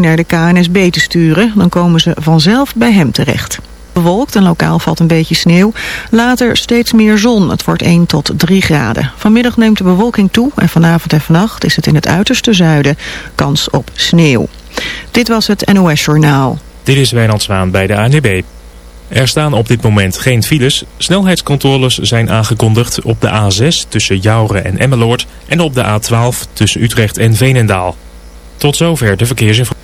naar de KNSB te sturen. Dan komen ze vanzelf bij hem terecht. Bewolkt en lokaal valt een beetje sneeuw. Later steeds meer zon. Het wordt 1 tot 3 graden. Vanmiddag neemt de bewolking toe en vanavond en vannacht is het in het uiterste zuiden kans op sneeuw. Dit was het NOS Journaal. Dit is Wijnand Zwaan bij de ANWB. Er staan op dit moment geen files. Snelheidscontroles zijn aangekondigd op de A6 tussen Jouren en Emmeloord... en op de A12 tussen Utrecht en Veenendaal. Tot zover de verkeersinformatie.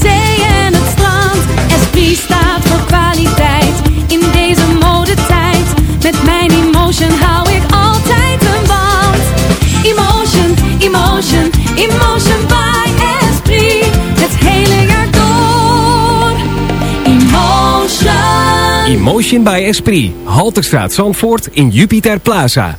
Zee en het strand. Esprit staat voor kwaliteit in deze modetijd. Met mijn emotion hou ik altijd een band. Emotion, emotion, emotion by Esprit. Het hele jaar door. Emotion. Emotion by Esprit. Halterstraat Zandvoort in Jupiter Plaza.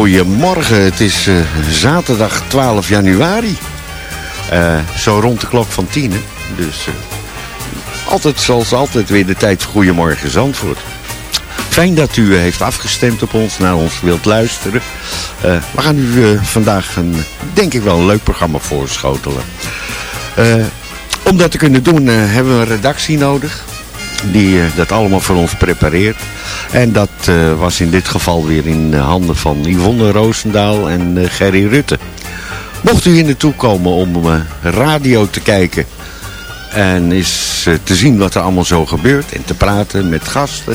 Goedemorgen, het is eh, zaterdag 12 januari. Eh, zo rond de klok van 10. hè. Dus eh, altijd zoals altijd weer de tijd voor Goedemorgen Zandvoort. Fijn dat u heeft afgestemd op ons, naar ons wilt luisteren. We gaan u vandaag een, denk ik wel, een leuk programma voorschotelen. Om dat te kunnen doen hebben we een redactie nodig die eh, dat allemaal voor ons prepareert. En dat eh, was in dit geval weer in de handen van Yvonne Roosendaal en eh, Gerry Rutte. Mocht u hier naartoe komen om radio te kijken en eh, te zien wat er allemaal zo gebeurt en te praten met gasten,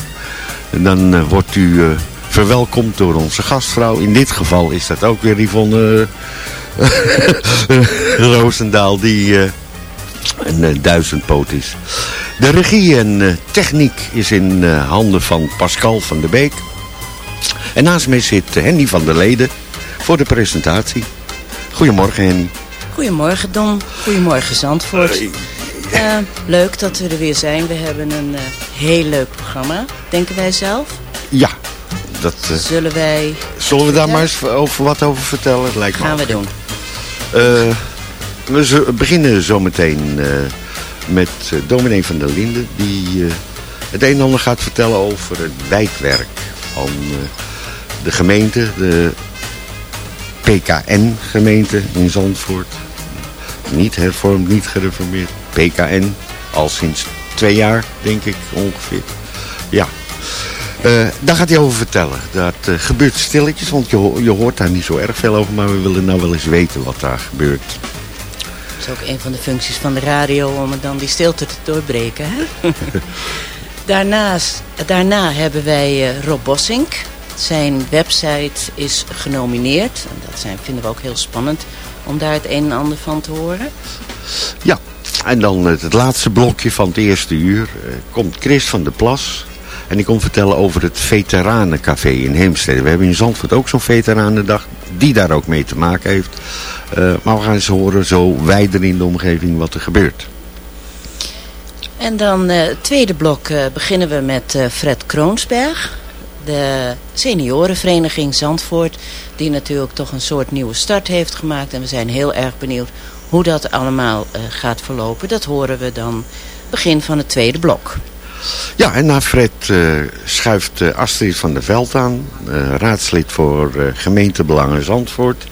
dan wordt u verwelkomd door onze gastvrouw. In dit geval is dat ook weer Yvonne Roosendaal die... een eh, duizendpoot is. De regie en eh, techniek is in eh, handen van Pascal van der Beek. En naast mij zit Henny van der Leden voor de presentatie. Goedemorgen Henny. Goedemorgen Don, goedemorgen Zandvoort. Leuk dat we er weer zijn. We hebben een heel leuk programma, denken wij zelf. Ja, dat... Zullen wij... zullen we daar maar eens over, wat over vertellen? Lijkt me Gaan we doen. We beginnen zometeen eh met eh, dominee van der Linden. Die eh, het een en ander gaat vertellen over het wijkwerk van de gemeente. De PKN-gemeente in Zandvoort. Niet hervormd, niet gereformeerd. PKN, al sinds twee jaar, denk ik ongeveer. Ja. Daar gaat hij over vertellen. Dat gebeurt stilletjes, want je, je hoort daar niet zo erg veel over. Maar we willen nou wel eens weten wat daar gebeurt. Dat is ook een van de functies van de radio om het dan die stilte te doorbreken. Hè? Daarnaast, daarna hebben wij eh, Rob Bossink. Zijn website is genomineerd. En dat zijn, vinden we ook heel spannend om daar het een en ander van te horen. Ja, en dan het, het laatste blokje van het eerste uur eh, komt Chris van der Plas. En die komt vertellen over het Veteranencafé in Heemstede. We hebben in Zandvoort ook zo'n Veteranendag die daar ook mee te maken heeft. Eh, maar we gaan eens horen zo wijder in de omgeving wat er gebeurt. En dan eh, het tweede blok eh, beginnen we met Fred Kroonsberg. De seniorenvereniging Zandvoort. Die natuurlijk toch een soort nieuwe start heeft gemaakt. En we zijn heel erg benieuwd hoe dat allemaal gaat verlopen. Dat horen we dan begin van het tweede blok. Ja, en na Fred eh, schuift eh, Astrid van der Veld aan. eh, raadslid voor gemeentebelangen Zandvoort.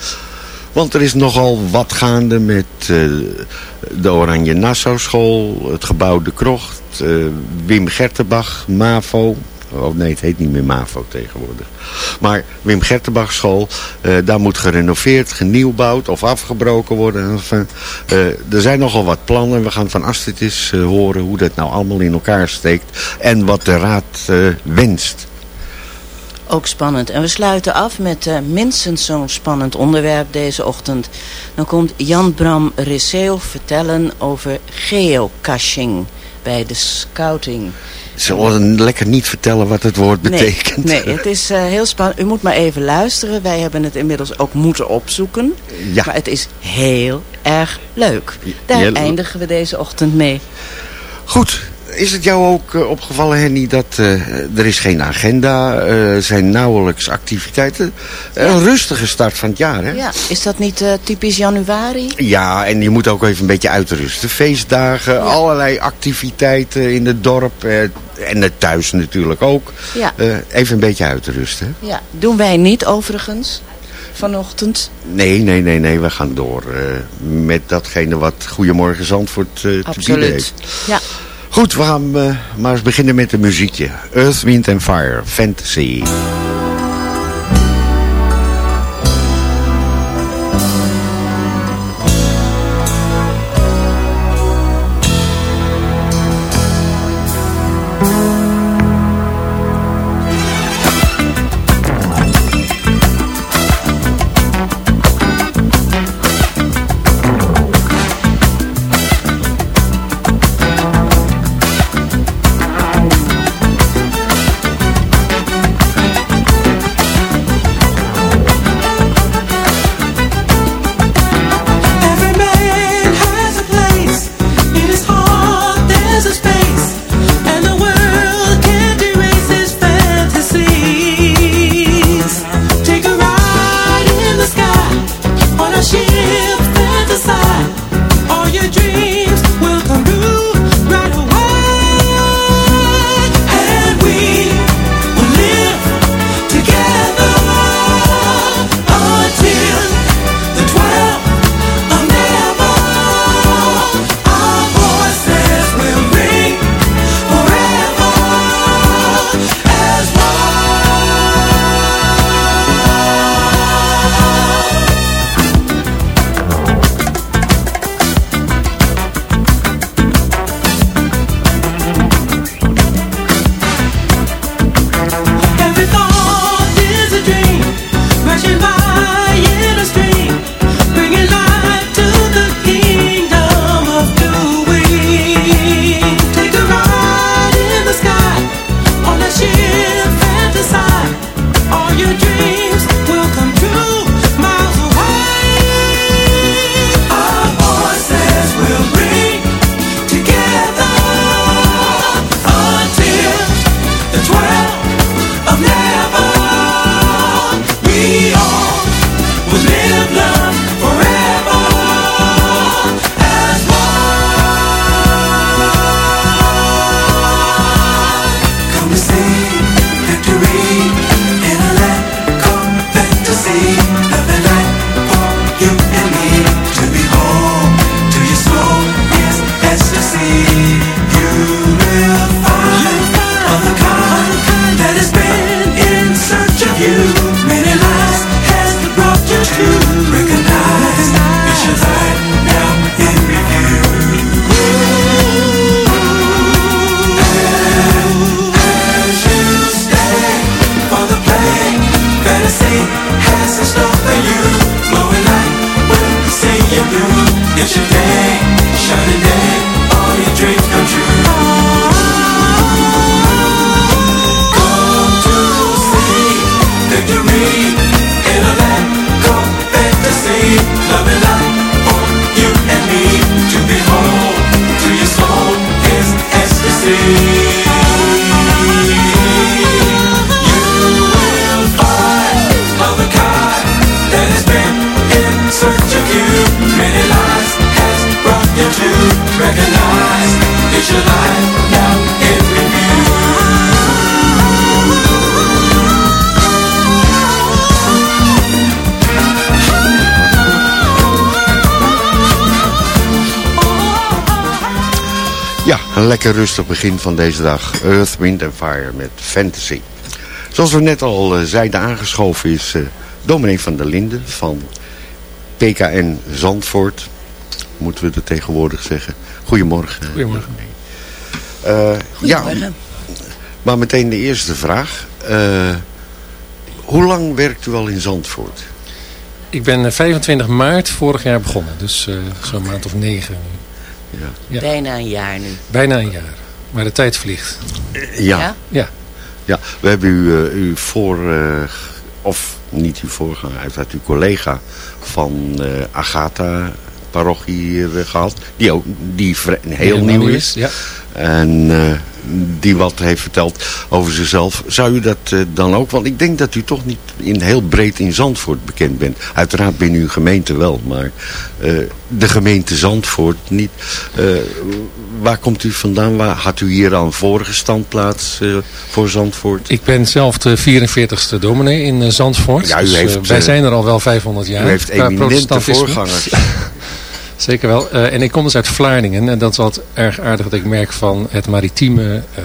Want er is nogal wat gaande met de Oranje Nassau School, het gebouw De Krocht, Wim Gertenbach, MAVO. Oh nee, het heet niet meer MAVO tegenwoordig. Maar Wim Gertenbach School, eh, daar moet gerenoveerd, genieuwbouwd of afgebroken worden. Eh, er zijn nogal wat plannen. We gaan van Astrid horen hoe dat nou allemaal in elkaar steekt. En wat de raad wenst. Ook spannend. En we sluiten af met minstens zo'n spannend onderwerp deze ochtend. Dan komt Jan Bram Risseel vertellen over geocaching bij de scouting. Ze willen lekker niet vertellen wat het woord betekent. Nee, nee het is eh, heel spannend. U moet maar even luisteren. Wij hebben het inmiddels ook moeten opzoeken. Ja. Maar het is heel erg leuk. Daar Ja, eindigen we deze ochtend mee. Goed, is het jou ook eh, opgevallen, Henny, dat eh, er is geen agenda, er zijn nauwelijks activiteiten. Een rustige start van het jaar, hè? Ja, is dat niet typisch januari? Ja, en je moet ook even een beetje uitrusten. Feestdagen, allerlei activiteiten in het dorp en het thuis natuurlijk ook. Ja. Even een beetje uitrusten. Ja, doen wij niet overigens vanochtend. Nee, nee, nee, nee, we gaan door met datgene wat Goedemorgen Zandvoort eh, te bieden Absoluut. heeft. Ja. Goed, we gaan eh, maar eens beginnen met een muziekje. Earth, Wind and Fire, Fantasy. Een lekker rustig begin van deze dag. Earth, Wind and Fire met Fantasy. Zoals we net al eh, zeiden, aangeschoven is eh dominee van der Linden van PKN Zandvoort. Moeten we er tegenwoordig zeggen. Goedemorgen. Goedemorgen. Eh, ja, maar meteen de eerste vraag. Eh, hoe lang werkt u al in Zandvoort? Ik ben eh, 25 maart vorig jaar begonnen. Dus eh, zo'n maand of negen. Ja. Bijna een jaar nu. Bijna een jaar. Maar de tijd vliegt. Ja. Ja? Ja. We hebben u, eh, u voor, eh, of niet uw voorganger, uiteraard uw collega van eh, Agatha parochie hier eh, gehad. Die ook die heel Die nieuw is. Ja. En eh, die wat heeft verteld over zichzelf. Zou u dat eh, dan ook? Want ik denk dat u toch niet in heel breed in Zandvoort bekend bent. Uiteraard binnen uw gemeente wel. Maar de gemeente Zandvoort niet. Waar komt u vandaan? Waar had u hier al een vorige standplaats voor Zandvoort? Ik ben zelf de 44ste dominee in Zandvoort. Ja, u Dus, heeft, wij zijn er al wel 500 jaar. u heeft eminente voorgangers. Zeker wel. Eh, en ik kom dus uit Vlaardingen. En dat is wat erg aardig dat ik merk van het maritieme. eh,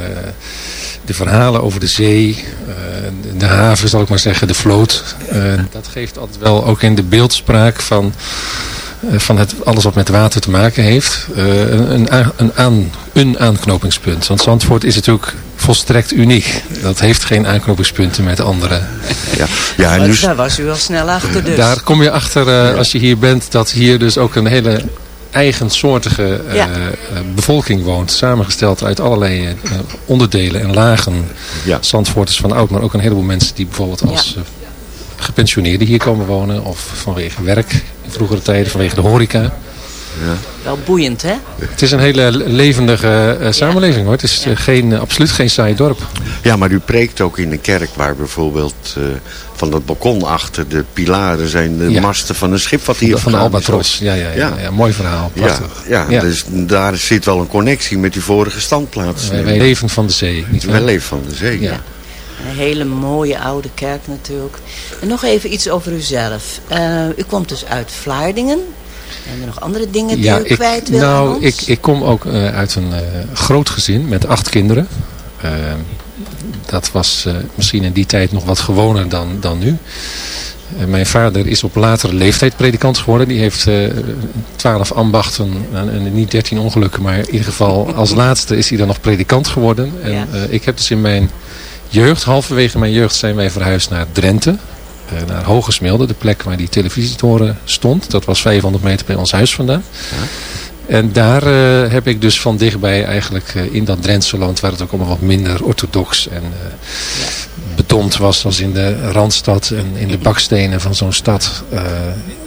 de verhalen over de zee. eh, de haven zal ik maar zeggen. De vloot. Dat geeft altijd wel ook in de beeldspraak van... van het, alles wat met water te maken heeft. een, een, aan, een aanknopingspunt. Want Zandvoort is natuurlijk volstrekt uniek. Dat heeft geen aanknopingspunten met andere. Ja, ja en Maar nu, Daar was u al snel achter dus. Daar kom je achter eh, als je hier bent dat hier dus ook een hele eigensoortige eh, Ja. eh, bevolking woont. Samengesteld uit allerlei eh, onderdelen en lagen. Ja. Zandvoorters van oud, maar ook een heleboel mensen die bijvoorbeeld als eh, gepensioneerden hier komen wonen. Of vanwege werk in vroegere tijden, vanwege de horeca. Wel boeiend, hè? Het is een hele levendige eh, samenleving hoor. Het is eh, geen, eh, absoluut geen saai dorp. ja, maar u preekt ook in een kerk waar bijvoorbeeld eh, van dat balkon achter de pilaren zijn de Ja. masten van een schip wat hier Van de. Albatros. Ja, ja, ja, ja. mooi verhaal. Ja, Prachtig. ja, Ja. dus daar zit wel een connectie met uw vorige standplaats. Wij, wij leven van de zee. Niet Wij leven van de zee, ja. Ja. Een hele mooie oude kerk natuurlijk. En nog even iets over uzelf. Eh, u komt dus uit Vlaardingen. Zijn er nog andere dingen die u ik, kwijt wil nou, ik, ik kom ook eh, uit een eh, groot gezin met acht kinderen. Eh, dat was misschien in die tijd nog wat gewoner dan, dan nu. Mijn vader is op latere leeftijd predikant geworden. Die heeft twaalf ambachten en, niet dertien ongelukken. Maar in ieder geval als laatste is hij dan nog predikant geworden. En Ja. ik heb dus in mijn jeugd, halverwege mijn jeugd, zijn wij verhuisd naar Drenthe. Eh, naar Hogesmilde, de plek waar die televisietoren stond. Dat was 500 meter bij ons huis vandaan. En daar eh, heb ik dus van dichtbij eigenlijk eh, in dat Drentse land, waar het ook allemaal wat minder orthodox en bedompt was als in de Randstad en in de bakstenen van zo'n stad,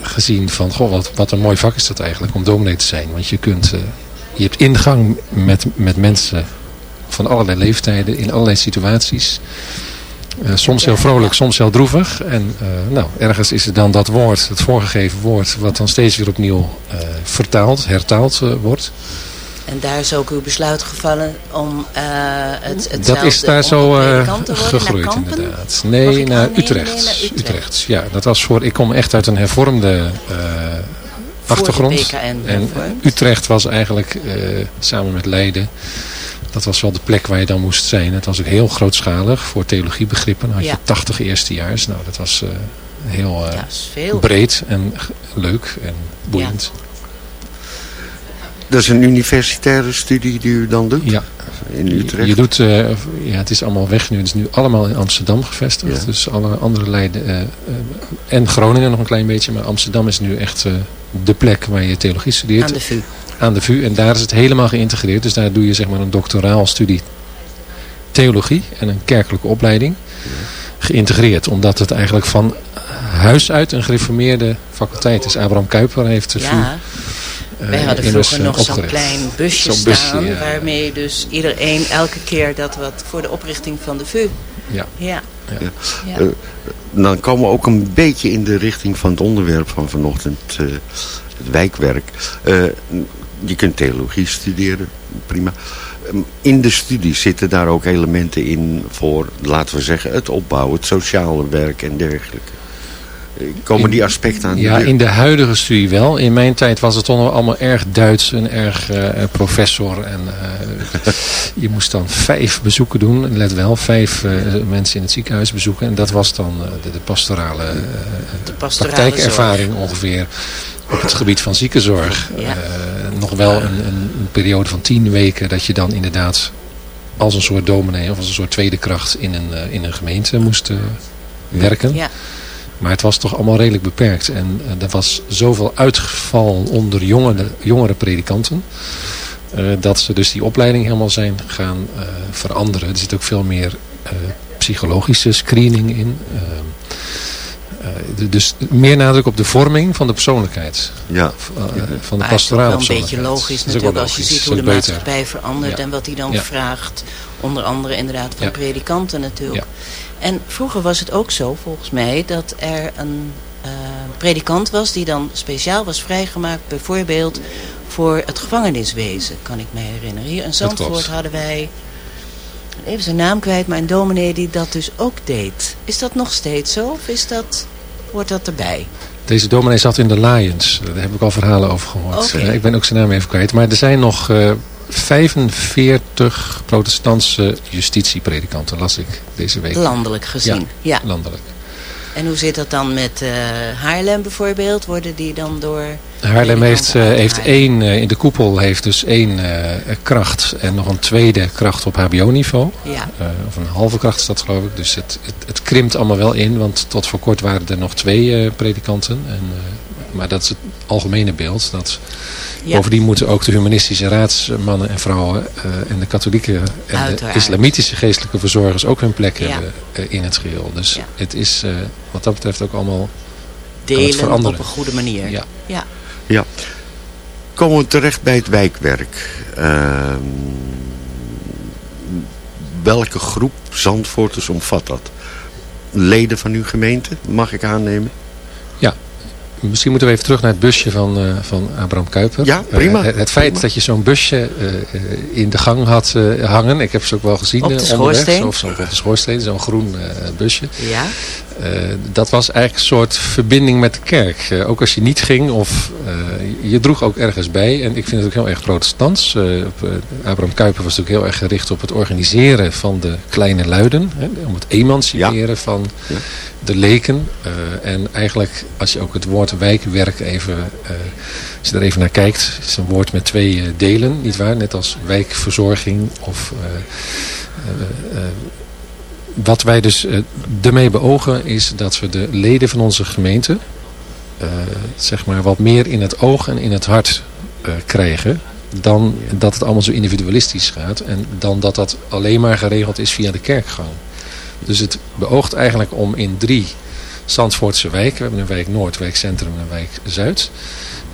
gezien van, goh, wat, wat een mooi vak is dat eigenlijk om dominee te zijn. Want je kunt, je hebt ingang met, met mensen van allerlei leeftijden, in allerlei situaties. Eh, soms heel vrolijk, soms heel droevig. En eh, nou, ergens is het dan dat woord, het voorgegeven woord, wat dan steeds weer opnieuw eh, vertaald, hertaald wordt. En daar is ook uw besluit gevallen om het, hetzelfde Dat is daar zo gegroeid inderdaad. Nee, naar? Utrecht. Naar Utrecht. Utrecht. Ja, dat was voor, ik kom echt uit een hervormde achtergrond. En. Utrecht was eigenlijk samen met Leiden. Dat was wel de plek waar je dan moest zijn. Het was ook heel grootschalig voor theologiebegrippen. Dan had je Ja. 80 eerstejaars. Nou, dat was eh, heel eh, breed en leuk en boeiend. Dat is een universitaire studie die u dan doet? Ja. In Utrecht? Je doet, eh, ja, het is allemaal weg nu. Het is nu allemaal in Amsterdam gevestigd. Ja. Dus alle andere Leiden eh, eh, en Groningen nog een klein beetje. Maar Amsterdam is nu echt eh, de plek waar je theologie studeert. Aan de VU. Aan de VU. En daar is het helemaal geïntegreerd. Dus daar doe je zeg maar een doctoraal studie theologie en een kerkelijke opleiding. Geïntegreerd. Omdat het eigenlijk van huis uit een gereformeerde faculteit is. Abraham Kuyper heeft de VU Ja. eh, Wij hadden immers, vroeger eh, nog zo'n klein busje staan. ja. Waarmee dus iedereen elke keer dat wat voor de oprichting van de VU. Ja. Ja. Ja. Ja. Eh, dan komen we ook een beetje in de richting van het onderwerp van vanochtend, eh, het wijkwerk. Eh, je kunt theologie studeren, prima. Ehm, In de studie zitten daar ook elementen in voor, laten we zeggen, het opbouwen, het sociale werk en dergelijke. Eh, Komen die aspecten aan de Ja, in de huidige studie wel. In mijn tijd was het allemaal erg Duits en erg eh, professor. En eh, je moest dan vijf bezoeken doen. Let wel, vijf eh, mensen in het ziekenhuis bezoeken. En dat was dan eh, de, de pastorale, eh, pastorale praktijkervaring ongeveer op het gebied van ziekenzorg. Ja. Eh, nog wel een, een, een periode van tien weken dat je dan inderdaad als een soort dominee of als een soort tweede kracht in een, eh, in een gemeente moest eh, werken. Ja. Maar het was toch allemaal redelijk beperkt. En er was zoveel uitgeval onder jongere, jongere predikanten. eh, dat ze dus die opleiding helemaal zijn gaan eh, veranderen. Er zit ook veel meer eh, psychologische screening in. Eh, dus meer nadruk op de vorming van de persoonlijkheid. Ja. Eh, van de Maar het is ook pastorale wel een beetje persoonlijkheid. logisch Dat is natuurlijk als je ziet hoe de Dat is beter. maatschappij verandert Ja. en wat hij dan Ja. vraagt. Onder andere inderdaad van Ja. predikanten natuurlijk. En vroeger was het ook zo volgens mij dat er een eh, predikant was die dan speciaal was vrijgemaakt bijvoorbeeld voor het gevangeniswezen, kan ik me herinneren. Hier in Dat Zandvoort hadden wij, even zijn naam kwijt, maar een dominee die dat dus ook deed. Is dat nog steeds zo of is dat, hoort dat erbij? Deze dominee zat in de Lions. Daar heb ik al verhalen over gehoord. Eh, ik ben ook zijn naam even kwijt. Maar er zijn nog eh 45 protestantse justitiepredikanten, las ik deze week. Landelijk gezien, ja. Landelijk. En hoe zit dat dan met eh, Haarlem bijvoorbeeld? Worden die dan door... Haarlem heeft, eh, heeft één, eh, in de koepel heeft dus één kracht en nog een tweede kracht op hbo-niveau. Ja. Of een halve kracht is dat geloof ik. Dus het, het, het krimpt allemaal wel in, want tot voor kort waren er nog twee predikanten. En, maar dat is het algemene beeld. Dat Ja. Bovendien moeten ook de humanistische raadsmannen en vrouwen eh, en de katholieke en de islamitische geestelijke verzorgers ook hun plek Ja. hebben eh, in het geheel. Dus Ja. het is eh, wat dat betreft ook allemaal Delen veranderen. op een goede manier. Ja. ja. Ja. Komen we terecht bij het wijkwerk. Ehm, welke groep Zandvoorters omvat dat? Leden van uw gemeente, mag ik aannemen? Ja, misschien moeten we even terug naar het busje van, eh, van Abraham Kuiper. Ja, prima. Eh, het, het feit Prima. dat je zo'n busje eh, in de gang had eh, hangen. Ik heb ze ook wel gezien Op de eh, onderweg. schoorsteen. Zo, Of zo, op de schoorsteen, zo'n groen eh, busje. Ja. Eh, dat was eigenlijk een soort verbinding met de kerk. Eh, ook als je niet ging of eh, je droeg ook ergens bij. En ik vind het ook heel erg protestants. Abraham Kuyper was natuurlijk heel erg gericht op het organiseren van de kleine luiden. Hè, om het emanciperen van de leken. En eigenlijk als je ook het woord wijkwerk even, als je er even naar kijkt. Het is een woord met twee delen, nietwaar? Net als wijkverzorging of... wat wij dus eh, ermee beogen is dat we de leden van onze gemeente eh, zeg maar wat meer in het oog en in het hart eh, krijgen dan dat het allemaal zo individualistisch gaat en dan dat dat alleen maar geregeld is via de kerkgang. Dus het beoogt eigenlijk om in drie Zandvoortse wijken, we hebben een wijk Noord, wijk Centrum en een wijk Zuid.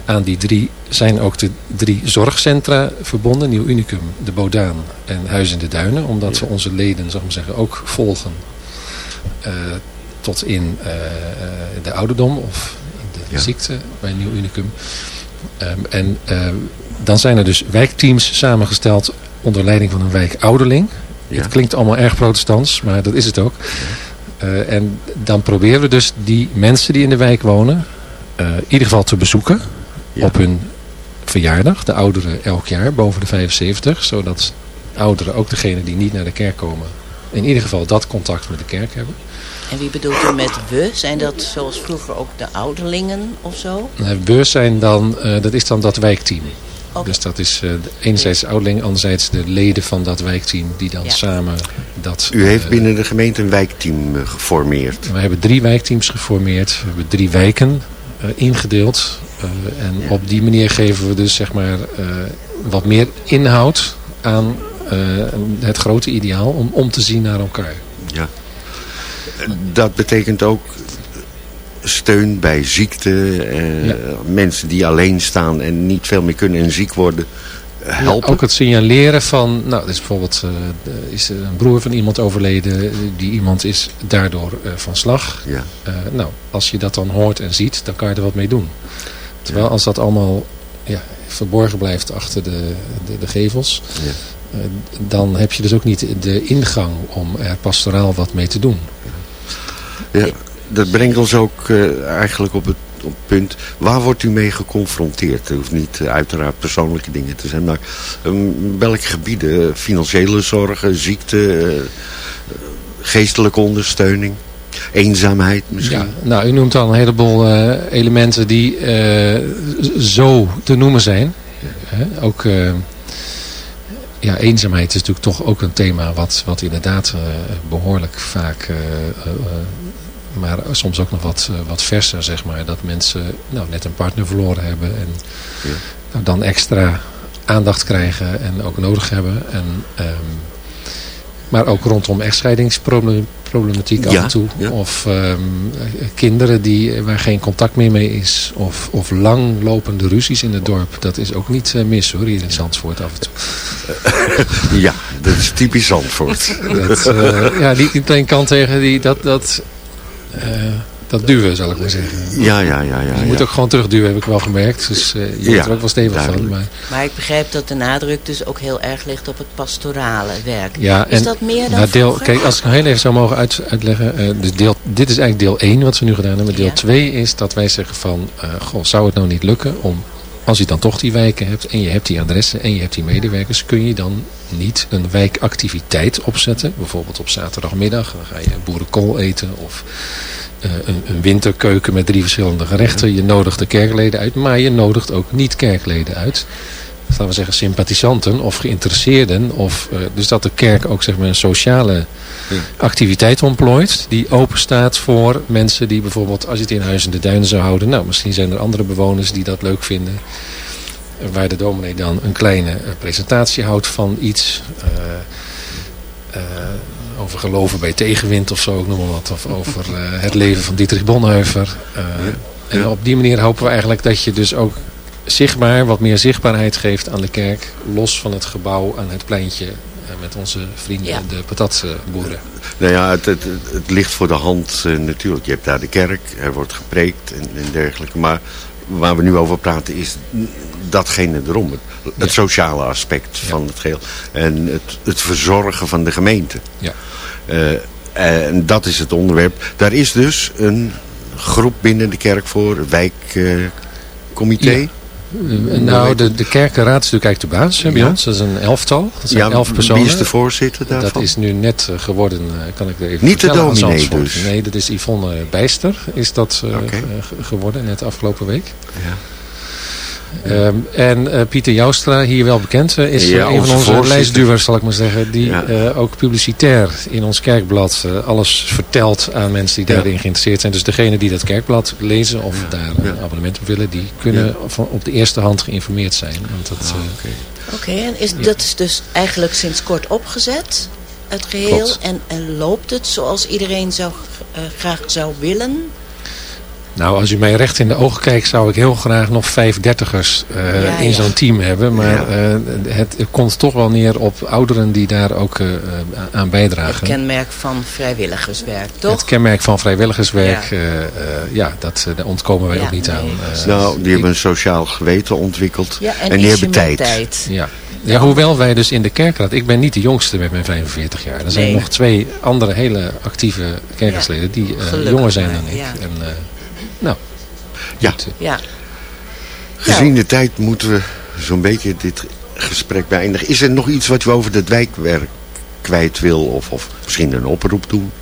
Aan die drie zijn ook de drie zorgcentra verbonden. Nieuw Unicum, de Bodaan en Huis in de Duinen. Omdat we onze leden, zal ik maar zeggen, ook volgen. eh, tot in eh, de ouderdom of in de Ja. ziekte bij Nieuw Unicum. Ehm, en eh, dan zijn er dus wijkteams samengesteld onder leiding van een wijkouderling. Ja. Het klinkt allemaal erg protestants, maar dat is het ook. En dan proberen we dus die mensen die in de wijk wonen... in ieder geval te bezoeken op hun verjaardag. De ouderen elk jaar, boven de 75. Zodat ouderen, ook degenen die niet naar de kerk komen... in ieder geval dat contact met de kerk hebben. En wie bedoelt u met we? Zijn dat zoals vroeger ook de ouderlingen of zo? Eh, Beurs zijn dan, eh, dat is dan dat wijkteam. Dus dat is eh, enerzijds de ouderling, anderzijds de leden van dat wijkteam die dan Ja. samen dat... U heeft eh, binnen de gemeente een wijkteam geformeerd. We hebben drie wijkteams geformeerd. We hebben drie wijken ingedeeld. Eh, en op die manier geven we dus zeg maar eh, wat meer inhoud aan eh, het grote ideaal om om te zien naar elkaar. Ja. Dat betekent ook steun bij ziekte. Ja. Mensen die alleen staan en niet veel meer kunnen en ziek worden. helpen. Ja, ook het signaleren van, nou, er is bijvoorbeeld is een broer van iemand overleden, die iemand is daardoor van slag. Ja. Nou, als je dat dan hoort en ziet, dan kan je er wat mee doen. Terwijl als dat allemaal ja, verborgen blijft achter de, de, de gevels, Ja. eh, dan heb je dus ook niet de ingang om er pastoraal wat mee te doen. Ja, dat brengt ons ook eh, eigenlijk op het, op het punt, waar wordt u mee geconfronteerd? Het hoeft niet eh, uiteraard persoonlijke dingen te zijn, maar ehm, welke gebieden? Financiële zorgen, ziekte, geestelijke ondersteuning, eenzaamheid misschien? Ja, nou, u noemt al een heleboel eh, elementen die eh, zo te noemen zijn. Hè, Ook eh, ja, eenzaamheid is natuurlijk toch ook een thema wat, wat inderdaad eh, behoorlijk vaak, maar soms ook nog wat, wat verser, zeg maar. Dat mensen nou, net een partner verloren hebben en Ja. nou, dan extra aandacht krijgen en ook nodig hebben. En, ehm, maar ook rondom echtscheidingsproblematiek af en toe. ja. Of ehm, kinderen die, waar geen contact meer mee is. Of, of langlopende ruzies in het dorp. Dat is ook niet eh, mis hoor, hier in Zandvoort af en toe. Ja, dat is typisch Zandvoort. Dat, eh, ja, die, die een kant tegen die, dat, dat, eh, dat duwen zal ik maar zeggen. Ja, ja, ja. ja, je moet ja. ook gewoon terugduwen, heb ik wel gemerkt. Dus eh, je Ja, wordt er ook wel stevig van. Maar, Maar ik begrijp dat de nadruk dus ook heel erg ligt op het pastorale werk. Ja, is en dat meer dan nou, deel? Kijk, als ik nog heel even zou mogen uit, uitleggen. eh, dus deel, dit is eigenlijk deel 1 wat we nu gedaan hebben. Deel Ja. 2 is dat wij zeggen van... eh, goh, zou het nou niet lukken om... Als je dan toch die wijken hebt en je hebt die adressen en je hebt die medewerkers... kun je dan niet een wijkactiviteit opzetten. Bijvoorbeeld op zaterdagmiddag. Dan ga je boerenkool eten of... eh, een, een winterkeuken met drie verschillende gerechten. Je nodigt de kerkleden uit, maar je nodigt ook niet-kerkleden uit laten we zeggen, sympathisanten of geïnteresseerden. Of, eh, dus dat de kerk ook zeg maar, een sociale activiteit ontplooit. Die open staat voor mensen die bijvoorbeeld, als je het in Huis in de Duinen zou houden. Nou, misschien zijn er andere bewoners die dat leuk vinden. Waar de dominee dan een kleine eh, presentatie houdt van iets. eh, over geloven bij tegenwind of zo, ik noem maar wat. Of over eh, het leven van Dietrich Bonhoeffer. Eh, En op die manier hopen we eigenlijk dat je dus ook zichtbaar, wat meer zichtbaarheid geeft aan de kerk. Los van het gebouw aan het pleintje eh, met onze vrienden, Ja. de patatboeren. Nou ja, het, het, het ligt voor de hand natuurlijk. Je hebt daar de kerk, er wordt gepreekt en, en dergelijke. Maar waar we nu over praten is datgene erom. Het, sociale aspect van het geheel. En het, het verzorgen van de gemeente. Ja. Eh, en dat is het onderwerp. Daar is dus een groep binnen de kerk voor, wijkcomité. Ja. Eh, nou, de, de kerkenraad is natuurlijk eigenlijk de baas hè, bij Ja. ons. Dat is een elftal. Dat zijn Ja, elf wie personen. is de voorzitter daarvan? Dat is nu net eh, geworden, eh, kan ik er even Niet de dominee dus? Nee, dat is Yvonne Bijster is dat geworden, net afgelopen week. Ja. Ehm, en eh, Pieter Joustra, hier wel bekend, eh, is Ja, eh, een van onze lijstduwers, zal ik maar zeggen. Die Ja. eh, ook publicitair in ons kerkblad alles vertelt aan mensen die Ja. daarin geïnteresseerd zijn. Dus degene die dat kerkblad lezen of daar een Ja. abonnement op willen, die kunnen Ja. van, op de eerste hand geïnformeerd zijn. Want dat, Ah, oké. Oké, en is, dat is dus eigenlijk sinds kort opgezet, het geheel. Klopt. En, en loopt het zoals iedereen zou, eh, graag zou willen? Nou, als u mij recht in de ogen kijkt, zou ik heel graag nog vijf dertigers eh, Ja, in ja. zo'n team hebben. Maar Ja. eh, het komt toch wel neer op ouderen die daar ook eh, aan Het bijdragen. kenmerk van vrijwilligerswerk, toch? Het kenmerk van vrijwilligerswerk, Ja. eh, eh, ja, dat, daar ontkomen wij Ja, ook niet nee, aan. Nou, die hebben een sociaal geweten ontwikkeld. Ja, en, en die hebben tijd. tijd. ja. ja, hoewel wij dus in de kerkraad, ik ben niet de jongste met mijn 45 jaar. Er zijn Nee. nog twee andere hele actieve kerkraadsleden die jonger zijn dan ik. ja. En, eh, nou, Ja. goed, Ja, Gezien de tijd moeten we zo'n beetje dit gesprek beëindigen. Is er nog iets wat u over het wijkwerk kwijt wil? Of, of misschien een oproep doen?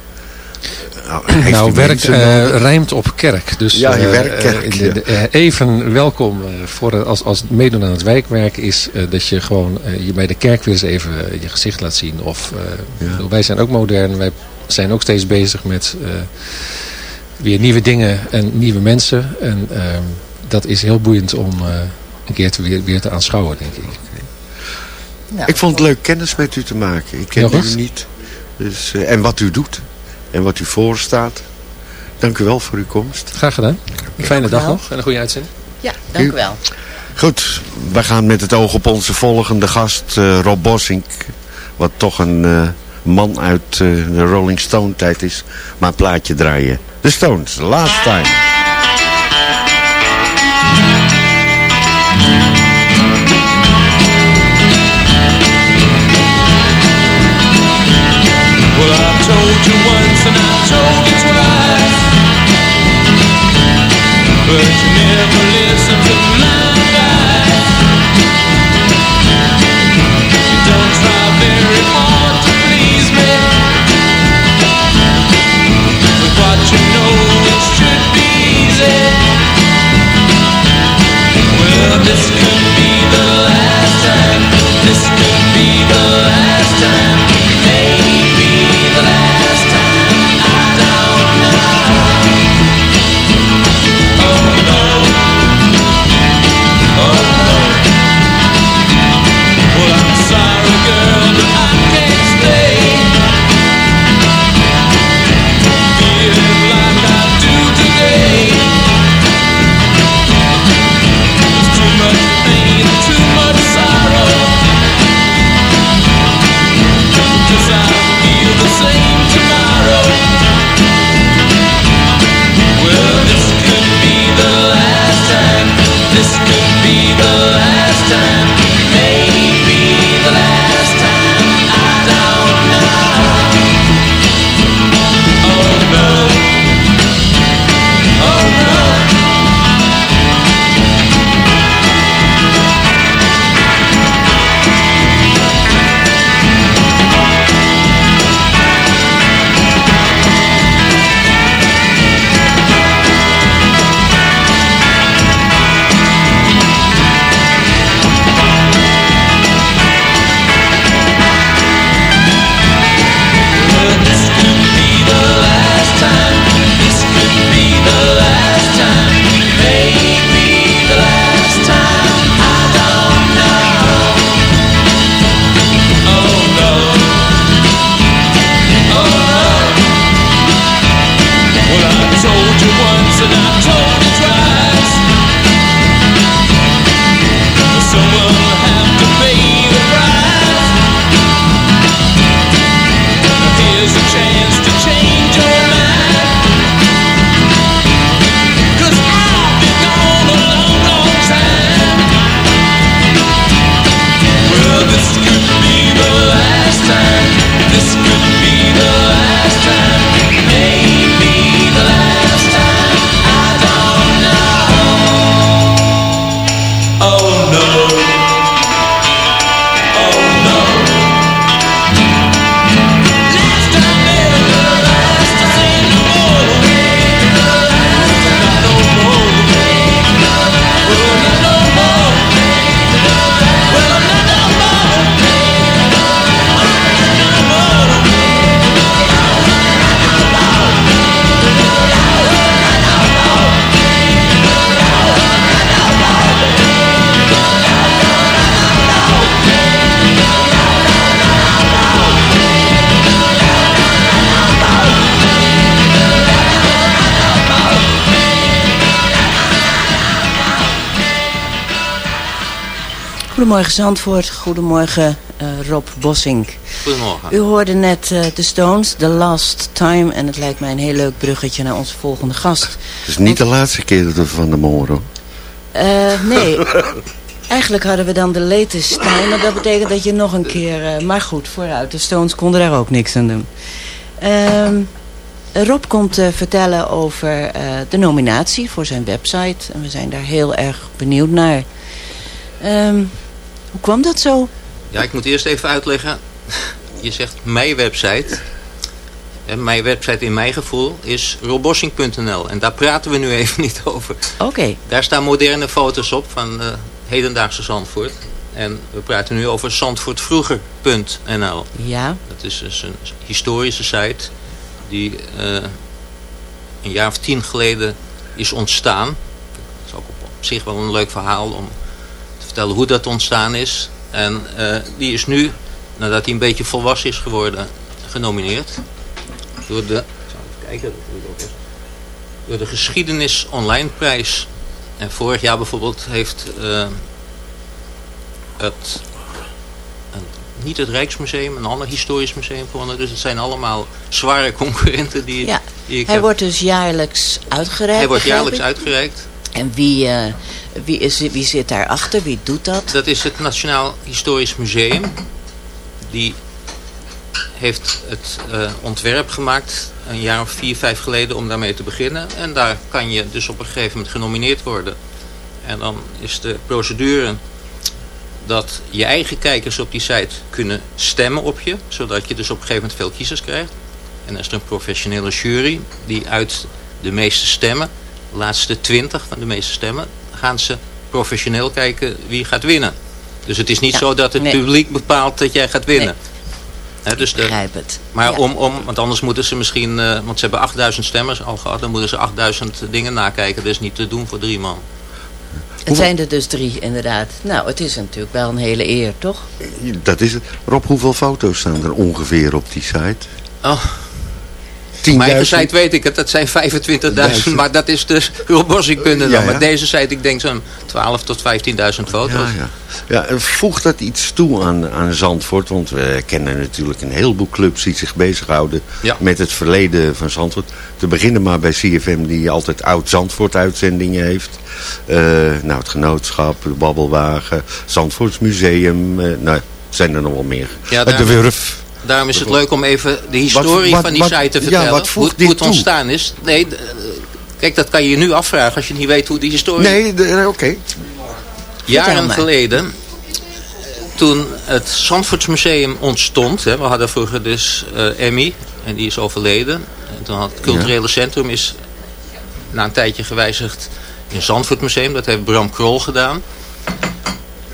Nou, Nou, werk eh, rijmt op kerk. Dus Ja, je eh, werkt kerk, eh, de- eh, even welkom eh, voor als, als meedoen aan het wijkwerk is dat je gewoon eh, je bij de kerk weer eens even je gezicht laat zien. Of, eh, Ja. Wij zijn ook modern, wij zijn ook steeds bezig met eh, weer nieuwe dingen en nieuwe mensen. En ehm, dat is heel boeiend om eh, een keer te, weer, weer te aanschouwen, denk ik. nou, Ik vond het leuk kennis met u te maken. Ik ken u niet. Dus, eh, en wat u doet. En wat u voorstaat. dank u wel voor uw komst. Graag gedaan. Een fijne dag nog en een goede uitzending. Ja, dank u wel. Goed, we gaan met het oog op onze volgende gast, eh, Rob Bossink. Wat toch een eh, man uit eh, de Rolling Stone tijd is. Maar een plaatje draaien. The Stones, Last Time. Told you once and I told you twice, but you never listen to my Goedemorgen Zandvoort, goedemorgen eh, Rob Bossink. Goedemorgen. U hoorde net eh The Stones, The Last Time. En het lijkt mij een heel leuk bruggetje naar onze volgende gast. Het is niet de laatste keer dat we van de horen. Eh, nee, eigenlijk hadden we dan de latest time. Maar dat betekent dat je nog een keer... eh, maar goed, vooruit. De Stones konden daar ook niks aan doen. Ehm, Rob komt eh, vertellen over eh, de nominatie voor zijn website. En we zijn daar heel erg benieuwd naar. Ehm, hoe kwam dat zo? Ja, ik moet eerst even uitleggen. Je zegt mijn website. En mijn website in mijn gevoel is robossing.nl. En daar praten we nu even niet over. Oké. Daar staan moderne foto's op van eh, hedendaagse Zandvoort. En we praten nu over zandvoortvroeger.nl. Ja. Dat is dus een historische site die eh, een jaar of tien geleden is ontstaan. Dat is ook op zich wel een leuk verhaal om vertellen hoe dat ontstaan is. En eh, die is nu, nadat hij een beetje volwassen is geworden, genomineerd. Door de, ik zal even kijken, ook eens. door de Geschiedenis Online Prijs. En vorig jaar bijvoorbeeld heeft eh, het, een- niet het Rijksmuseum, een ander historisch museum gewonnen. Dus het zijn allemaal zware concurrenten die, Ja, die ik hij heb. wordt dus jaarlijks uitgereikt. Hij wordt jaarlijks ik? uitgereikt. En wie, eh, wie, is, wie zit daarachter? Wie doet dat? Dat is het Nationaal Historisch Museum. Die heeft het eh, ontwerp gemaakt een jaar of vier, vijf geleden om daarmee te beginnen. En daar kan je dus op een gegeven moment genomineerd worden. En dan is de procedure dat je eigen kijkers op die site kunnen stemmen op je. Zodat je dus op een gegeven moment veel kiezers krijgt. En dan is er een professionele jury die uit de meeste stemmen, de laatste twintig van de meeste stemmen, gaan ze professioneel kijken wie gaat winnen. Dus het is niet Ja, zo dat het nee. publiek bepaalt dat jij gaat winnen. Hè, dus de, begrijp het. maar Ja. om, om, want anders moeten ze misschien, eh, want ze hebben 8000 stemmers al gehad, dan moeten ze 8000 dingen nakijken. Dat is niet te doen voor drie man. Het zijn er dus drie, inderdaad. Nou, het is natuurlijk wel een hele eer, toch? Dat is het. Rob, hoeveel foto's staan er ongeveer op die site? Oh. 10.000? Mijn site weet ik het, dat zijn 25.000, maar dat is dus Robossingkunde dan. Ja, ja. Maar deze site, ik denk zo'n 12 tot 15.000 foto's. Ja, ja. ja, voegt dat iets toe aan, aan Zandvoort? Want we kennen natuurlijk een heleboel clubs die zich bezighouden Ja. met het verleden van Zandvoort. Te beginnen maar bij CFM die altijd oud-Zandvoort uitzendingen heeft. Eh, nou, het genootschap, de babbelwagen, Zandvoorts museum. eh, nou, het zijn er nog wel meer. Ja, Eh, de Wurf. Daarom is het leuk om even de historie wat- van die wat- site te ja, vertellen. wat voegt hoe, dit hoe het toe? ontstaan is. Nee, eh, kijk, dat kan je je nu afvragen als je niet weet hoe die historie... Nee, eh, oké. Jaren geleden, toen het Zandvoortsmuseum ontstond... Hè, we hadden vroeger dus eh, Emmy, en die is overleden. En toen had het culturele centrum is na een tijdje gewijzigd in Zandvoortmuseum. Dat heeft Bram Krol gedaan.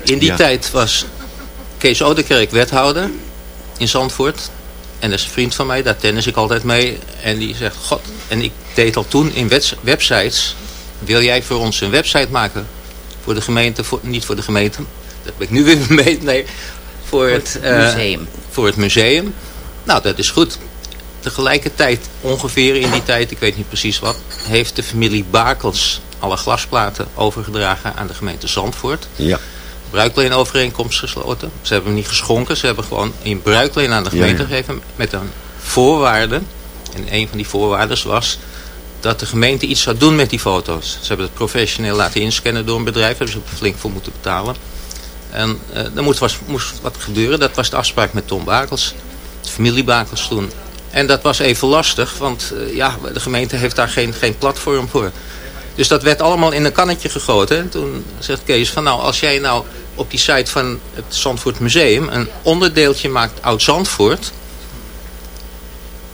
In die Ja. tijd was Kees Oudekerk wethouder in Zandvoort. En dat is een vriend van mij, daar tennis ik altijd mee. En die zegt, god, en ik deed al toen in websites... wil jij voor ons een website maken? Voor de gemeente, voor, niet voor de gemeente. Dat ben ik nu weer mee, nee. Voor het, het eh, museum. voor het museum. Nou, dat is goed. Tegelijkertijd, ongeveer in die tijd, ik weet niet precies wat... heeft de familie Bakels alle glasplaten overgedragen aan de gemeente Zandvoort Ja. Bruikleenovereenkomst gesloten. Ze hebben hem niet geschonken. Ze hebben gewoon in bruikleen aan de gemeente ja. gegeven met een voorwaarde. En een van die voorwaarden was dat de gemeente iets zou doen met die foto's. Ze hebben het professioneel laten inscannen door een bedrijf. Daar hebben ze flink voor moeten betalen. En eh er moest, was, moest wat gebeuren. Dat was de afspraak met Tom Bakels. De familie Bakels toen. En dat was even lastig. Want eh, ja, de gemeente heeft daar geen, geen platform voor. Dus dat werd allemaal in een kannetje gegoten. En toen zegt Kees van nou, als jij nou op die site van het Zandvoort Museum een onderdeeltje maakt oud Zandvoort.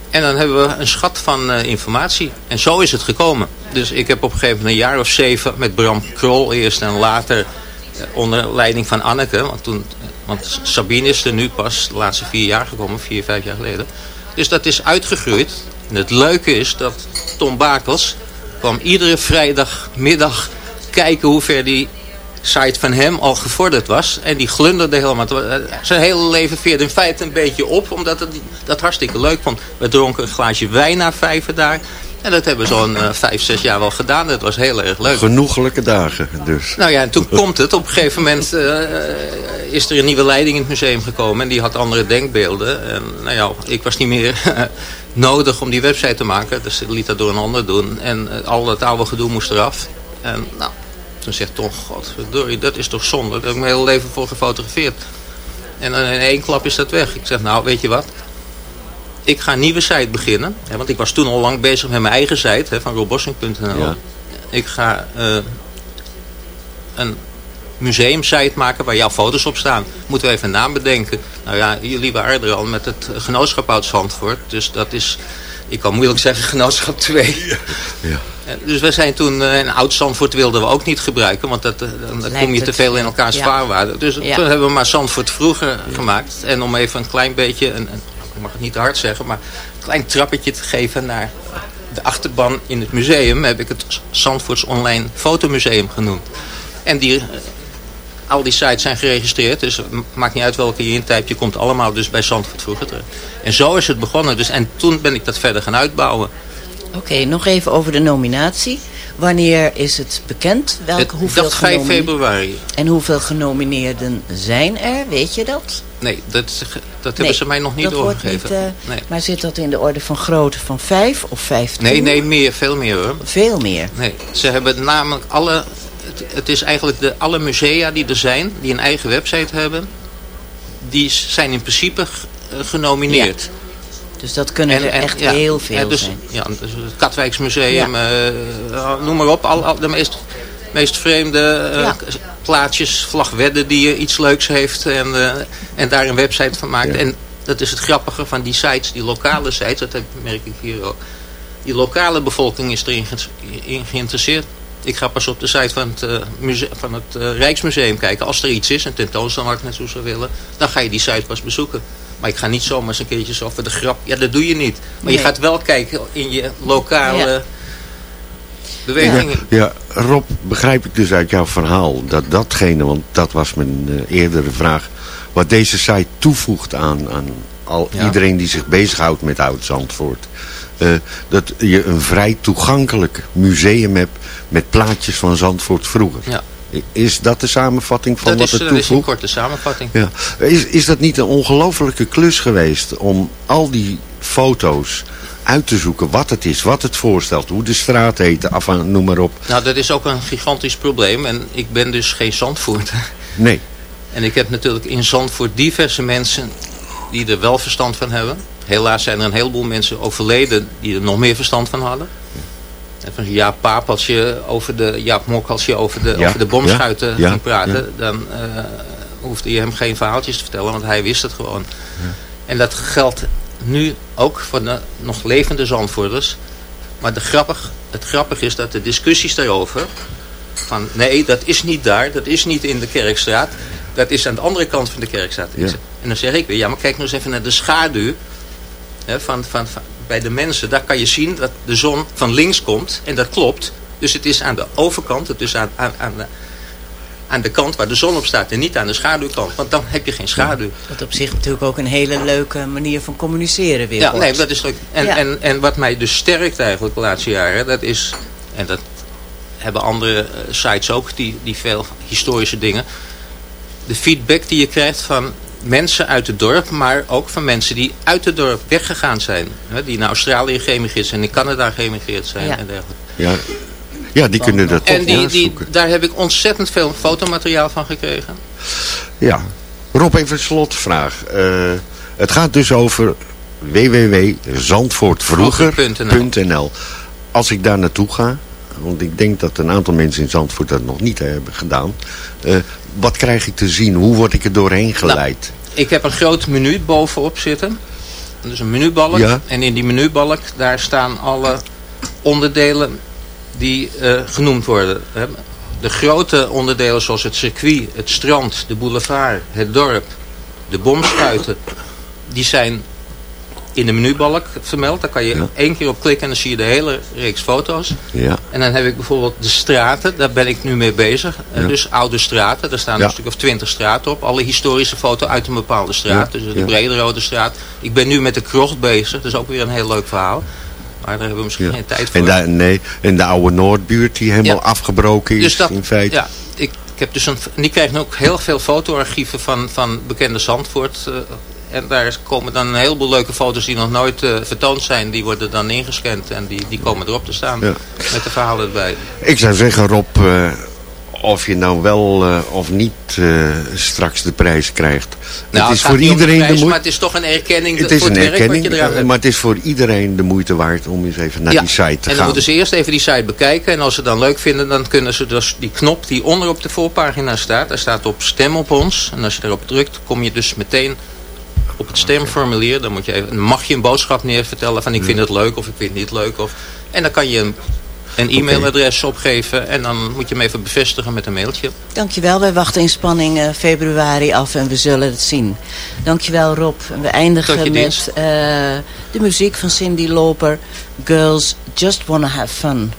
En dan hebben we een schat van eh, informatie. En zo is het gekomen. Dus ik heb op een gegeven moment een jaar of zeven met Bram Krol eerst en later eh, onder leiding van Anneke. Want, toen, want Sabine is er nu pas de laatste vier jaar gekomen, vier, vijf jaar geleden. Dus dat is uitgegroeid. En het leuke is dat Tom Bakels kwam iedere vrijdagmiddag kijken hoe ver die site van hem al gevorderd was. En die glunderde helemaal. Zijn hele leven veerde in feite een beetje op. Omdat het dat hartstikke leuk vond. We dronken een glaasje wijn na vijven daar. En dat hebben we zo'n eh, vijf, zes jaar wel gedaan. Dat was heel erg leuk. Genoegelijke dagen dus. Nou ja, en toen komt het. Op een gegeven moment eh, is er een nieuwe leiding in het museum gekomen. En die had andere denkbeelden. En nou ja, ik was niet meer nodig om die website te maken. Dus ik liet dat door een ander doen. En eh, al het oude gedoe moest eraf. En nou, toen zegt Tom, godverdorie, dat is toch zonde. Daar heb ik mijn hele leven voor gefotografeerd. En dan in één klap is dat weg. Ik zeg, nou, weet je wat? Ik ga een nieuwe site beginnen. Hè, want ik was toen al lang bezig met mijn eigen site hè, van robossing.nl. Ja. Ik ga eh, een museumsite maken waar jouw foto's op staan. Moeten we even een naam bedenken. Nou ja, jullie waren er al met het genootschap uit Zandvoort. Dus dat is, ik kan moeilijk zeggen, genootschap 2. Ja. Eh, Dus we zijn toen, eh, en oud Zandvoort wilden we ook niet gebruiken, want dat, eh, dan kom je te veel in elkaars ja. vaarwaarden. Dus Ja. toen hebben we maar Zandvoort vroeger gemaakt. En om even een klein beetje, een, een- ik mag het niet te hard zeggen, maar een klein trappetje te geven naar de achterban in het museum, heb ik het Zandvoorts Online Fotomuseum genoemd. En die, al die sites zijn geregistreerd, dus het maakt niet uit welke je intypt, je komt allemaal dus bij Zandvoort vroeger terug. En zo is het begonnen. Dus, en toen ben ik dat verder gaan uitbouwen. Oké, nog even over de nominatie. Wanneer is het bekend? Welke, Het- hoeveel dat 5 genomine- februari. En hoeveel genomineerden zijn er? Weet je dat? Nee, dat, dat hebben ze mij nog niet dat wordt doorgegeven. niet, eh, nee. Maar zit dat in de orde van grootte van vijf of vijftien? nee, nee, meer, veel meer hoor. Veel meer. Nee, ze hebben namelijk alle... Het, het is eigenlijk de, alle musea die er zijn, die een eigen website hebben... die zijn in principe eh, genomineerd. Dus dat kunnen er echt ja, heel veel dus, zijn. Ja, dus het Katwijksmuseum, eh, noem maar op. Al, al de meest, meest vreemde eh, Ja. k- plaatjes, vlagwedden die eh, iets leuks heeft. En, eh, en daar een website van maakt. En dat is het grappige van die sites, die lokale sites. Dat merk ik hier ook. Die lokale bevolking is erin ge- in geïnteresseerd. Ik ga pas op de site van het, eh, van het eh, Rijksmuseum kijken. Als er iets is, een tentoonstelling waar ik naartoe zou willen, dan ga je die site pas bezoeken. Maar ik ga niet zomaar eens een keertje zo voor de grap. Ja, dat doe je niet. Maar je gaat wel kijken in je lokale Ja. bewegingen. Ja, Rob, begrijp ik dus uit jouw verhaal dat datgene, want dat was mijn eh, eerdere vraag, wat deze site toevoegt aan, aan al Ja. iedereen die zich bezighoudt met Oud-Zandvoort. eh, dat je een vrij toegankelijk museum hebt met plaatjes van Zandvoort vroeger. Ja. Is dat de samenvatting van Dat wat is, het dat is een toevoegt? korte samenvatting. Ja. Is, is dat niet een ongelofelijke klus geweest om al die foto's uit te zoeken wat het is, wat het voorstelt, hoe de straat heet, af en noem maar op. Nou, dat is ook een gigantisch probleem. En ik ben dus geen Zandvoorter. Nee. En ik heb natuurlijk in Zandvoort diverse mensen die er wel verstand van hebben. Helaas zijn er een heleboel mensen overleden die er nog meer verstand van hadden. Van Jaap Paap, als je over de, Jaap Mok, als je over de, Ja, over de bomschuiten ja, ja, ging praten, ja. dan eh, hoefde je hem geen verhaaltjes te vertellen, want hij wist het gewoon. En dat geldt nu ook voor de nog levende Zandvoorters. Maar de grappig, het grappige is dat de discussies daarover, van nee, dat is niet daar, dat is niet in de Kerkstraat, dat is aan de andere kant van de Kerkstraat. Ja. En dan zeg ik weer, ja, maar kijk nou eens even naar de schaduw hè, van, van, van- bij de mensen. Daar kan je zien dat de zon van links komt en dat klopt. Dus het is aan de overkant, het is aan, aan, aan, de, aan de kant waar de zon op staat en niet aan de schaduwkant. Want dan heb je geen schaduw. Wat op zich natuurlijk ook een hele leuke manier van communiceren weer Ja, wordt. nee, dat is leuk. En, Ja. en, en wat mij dus sterkt eigenlijk de laatste jaren, dat is, en dat hebben andere eh, sites ook, die, die veel historische dingen. De feedback die je krijgt van mensen uit het dorp, maar ook van mensen die uit het dorp weggegaan zijn. Hè, die naar Australië geëmigreerd zijn, in Canada geëmigreerd zijn Ja. en dergelijke. Ja, ja die kunnen dat En toch die, die, daar heb ik ontzettend veel fotomateriaal van gekregen. Ja. Rob, even een slotvraag. Eh, het gaat dus over www.zandvoortvroeger.nl Als ik daar naartoe ga, want ik denk dat een aantal mensen in Zandvoort dat nog niet hebben gedaan. eh, wat krijg ik te zien? Hoe word ik er doorheen geleid? Ik heb een groot menu bovenop zitten. Dus een menubalk. Ja. En in die menubalk, daar staan alle onderdelen die eh, genoemd worden. De grote onderdelen zoals het circuit, het strand, de boulevard, het dorp, de bomschuiten. Die zijn in de menubalk vermeld. Daar kan je één keer op klikken en dan zie je de hele reeks foto's. Ja. En dan heb ik bijvoorbeeld de straten, daar ben ik nu mee bezig. Eh, Ja. Dus oude straten, daar staan Ja. een stuk of twintig straten op. Alle historische foto's uit een bepaalde straat. Ja, Dus de. Brederode straat. Ik ben nu met de krocht bezig, dat is ook weer een heel leuk verhaal. Maar daar hebben we misschien geen tijd voor. En, daar, nee, en de oude Noordbuurt die helemaal afgebroken is Dus dat, in feite. Ja, ik, ik heb dus een, en die krijgen ook heel veel fotoarchieven van, van bekende Zandvoort. eh, en daar komen dan een heleboel leuke foto's die nog nooit eh, vertoond zijn. Die worden dan ingescand en die, die komen erop te staan. Ja. Met de verhalen erbij. Ik zou zeggen, Rob, eh, of je nou wel eh, of niet straks de prijs krijgt. Nou, het is gaat voor om de iedereen prijs, de Maar het is toch een erkenning Het voor is het een werk wat je eraan hebt. maar het is voor iedereen de moeite waard om eens even naar Ja, die site te en dan gaan. moeten ze eerst even die site bekijken. En als ze het dan leuk vinden, dan kunnen ze dus die knop die onder op de voorpagina staat. Daar staat op stem op ons. En als je daarop drukt, kom je dus meteen op het stemformulier. Dan, moet je even, mag je een boodschap neervertellen van ik vind het leuk of ik vind het niet leuk. Of, en dan kan je een, een e-mailadres opgeven. En dan moet je hem even bevestigen met een mailtje. Dankjewel, wij wachten in spanning eh, februari af en we zullen het zien. Dankjewel Rob. En we eindigen met eh, de muziek van Cindy Loper. Girls Just Wanna Have Fun.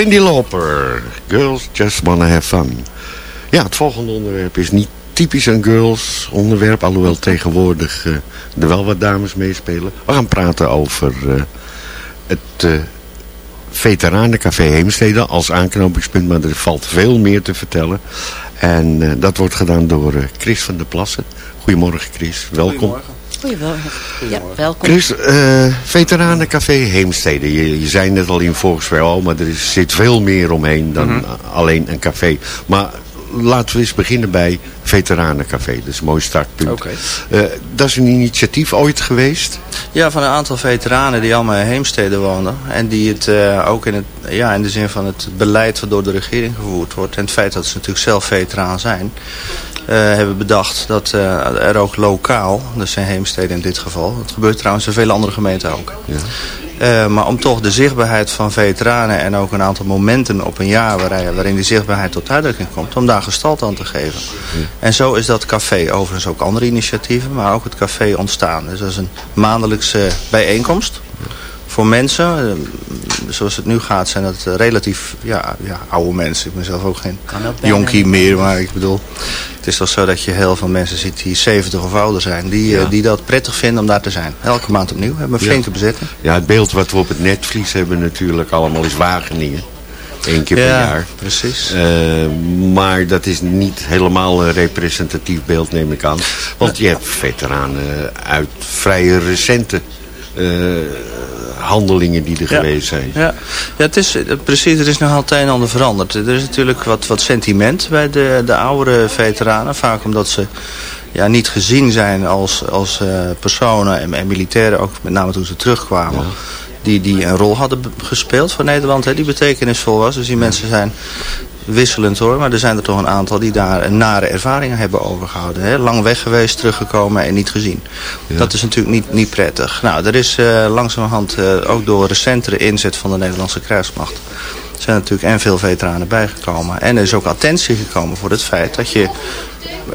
Cindy Lauper, Girls Just Wanna Have Fun. Ja, het volgende onderwerp is niet typisch een girls onderwerp, alhoewel tegenwoordig eh, er wel wat dames meespelen. We gaan praten over eh, het uh, Veteranencafé Heemstede als aanknopingspunt, maar er valt veel meer te vertellen. En dat wordt gedaan door Chris van der Plassen. Goedemorgen Chris, welkom. Goedemorgen. Ja, welkom. Chris, eh Veteranencafé Heemstede. Je, je zei net al in volgens al, maar er is, zit veel meer omheen dan Mhm. alleen een café. Maar laten we eens beginnen bij Veteranencafé. Dat is een mooi startpunt. Eh, dat is een initiatief ooit geweest. Ja, van een aantal veteranen die allemaal in Heemstede wonen. En die het eh, ook in, het, ja, in de zin van het beleid wat door de regering gevoerd wordt. En het feit dat ze natuurlijk zelf veteraan zijn. eh, hebben bedacht dat er ook lokaal, dus in Heemstede in dit geval. Dat gebeurt trouwens in vele andere gemeenten ook. Eh, maar om toch de zichtbaarheid van veteranen en ook een aantal momenten op een jaar waarin, waarin die zichtbaarheid tot uitdrukking komt, om daar gestalte aan te geven. En zo is dat café, overigens ook andere initiatieven, maar ook het café ontstaan. Dus dat is een maandelijkse bijeenkomst voor mensen. eh, Zoals het nu gaat zijn dat eh, relatief ja, ja, oude mensen. Ik ben zelf ook geen jonkie meer, maar ik bedoel... Het is toch zo dat je heel veel mensen ziet die 70 of ouder zijn. Die, eh, Ja. die dat prettig vinden om daar te zijn. Elke maand opnieuw. We hebben een Ja. flinke bezetting. Ja, het beeld wat we op het netvlies hebben natuurlijk allemaal is Wageningen. Eén keer per Ja, jaar. precies. Eh, maar dat is niet helemaal een representatief beeld, neem ik aan. Want je hebt veteranen uit vrij recente handelingen die er geweest zijn. Ja, ja het is, eh, precies, er is nog altijd een en ander veranderd. Er is natuurlijk wat, wat sentiment bij de, de oudere veteranen. Vaak omdat ze ja, niet gezien zijn als, als eh, personen en, en militairen, ook met name toen ze terugkwamen. Die, die een rol hadden gespeeld voor Nederland, hè, die betekenisvol was. Dus die mensen zijn wisselend hoor, maar er zijn er toch een aantal die daar een nare ervaringen hebben overgehouden. Hè? Lang weg geweest, teruggekomen en niet gezien. Dat is natuurlijk niet, niet prettig. Nou, er is eh, langzamerhand eh, ook door recentere inzet van de Nederlandse krijgsmacht zijn er natuurlijk en veel veteranen bijgekomen. En er is ook attentie gekomen voor het feit dat je,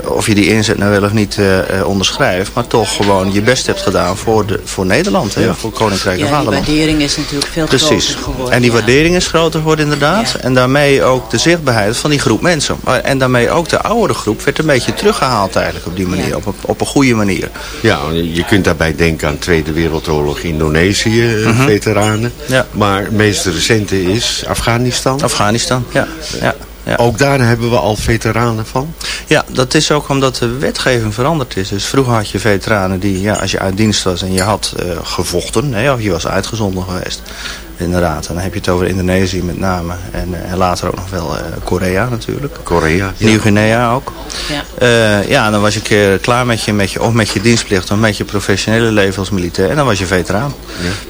of je die inzet nou wel of niet eh, eh, onderschrijft, maar toch gewoon je best hebt gedaan voor, de, voor Nederland, hè, voor Koninkrijk en Ja, die Vaderland. waardering is natuurlijk veel Precies. groter geworden. En die ja. waardering is groter geworden inderdaad. En daarmee ook de zichtbaarheid van die groep mensen. En daarmee ook de oudere groep werd een beetje teruggehaald eigenlijk op die manier. Op, een, op een goede manier. Ja, je kunt daarbij denken aan Tweede Wereldoorlog Indonesië, eh, Mhm. veteranen. Ja. Maar het meest recente is Afghanistan. Afghanistan, ja. ja. Ja. Ook daar hebben we al veteranen van. Ja, dat is ook omdat de wetgeving veranderd is. Dus vroeger had je veteranen die, ja, als je uit dienst was en je had eh, gevochten, hè, of je was uitgezonden geweest. Inderdaad, en dan heb je het over Indonesië met name. En, eh, en later ook nog wel eh, Korea natuurlijk. Korea. ja. Nieuw-Guinea ook. Ja. Eh, ja, en dan was je een keer klaar met je, met je, of met je dienstplicht of met je professionele leven als militair. En dan was je veteraan.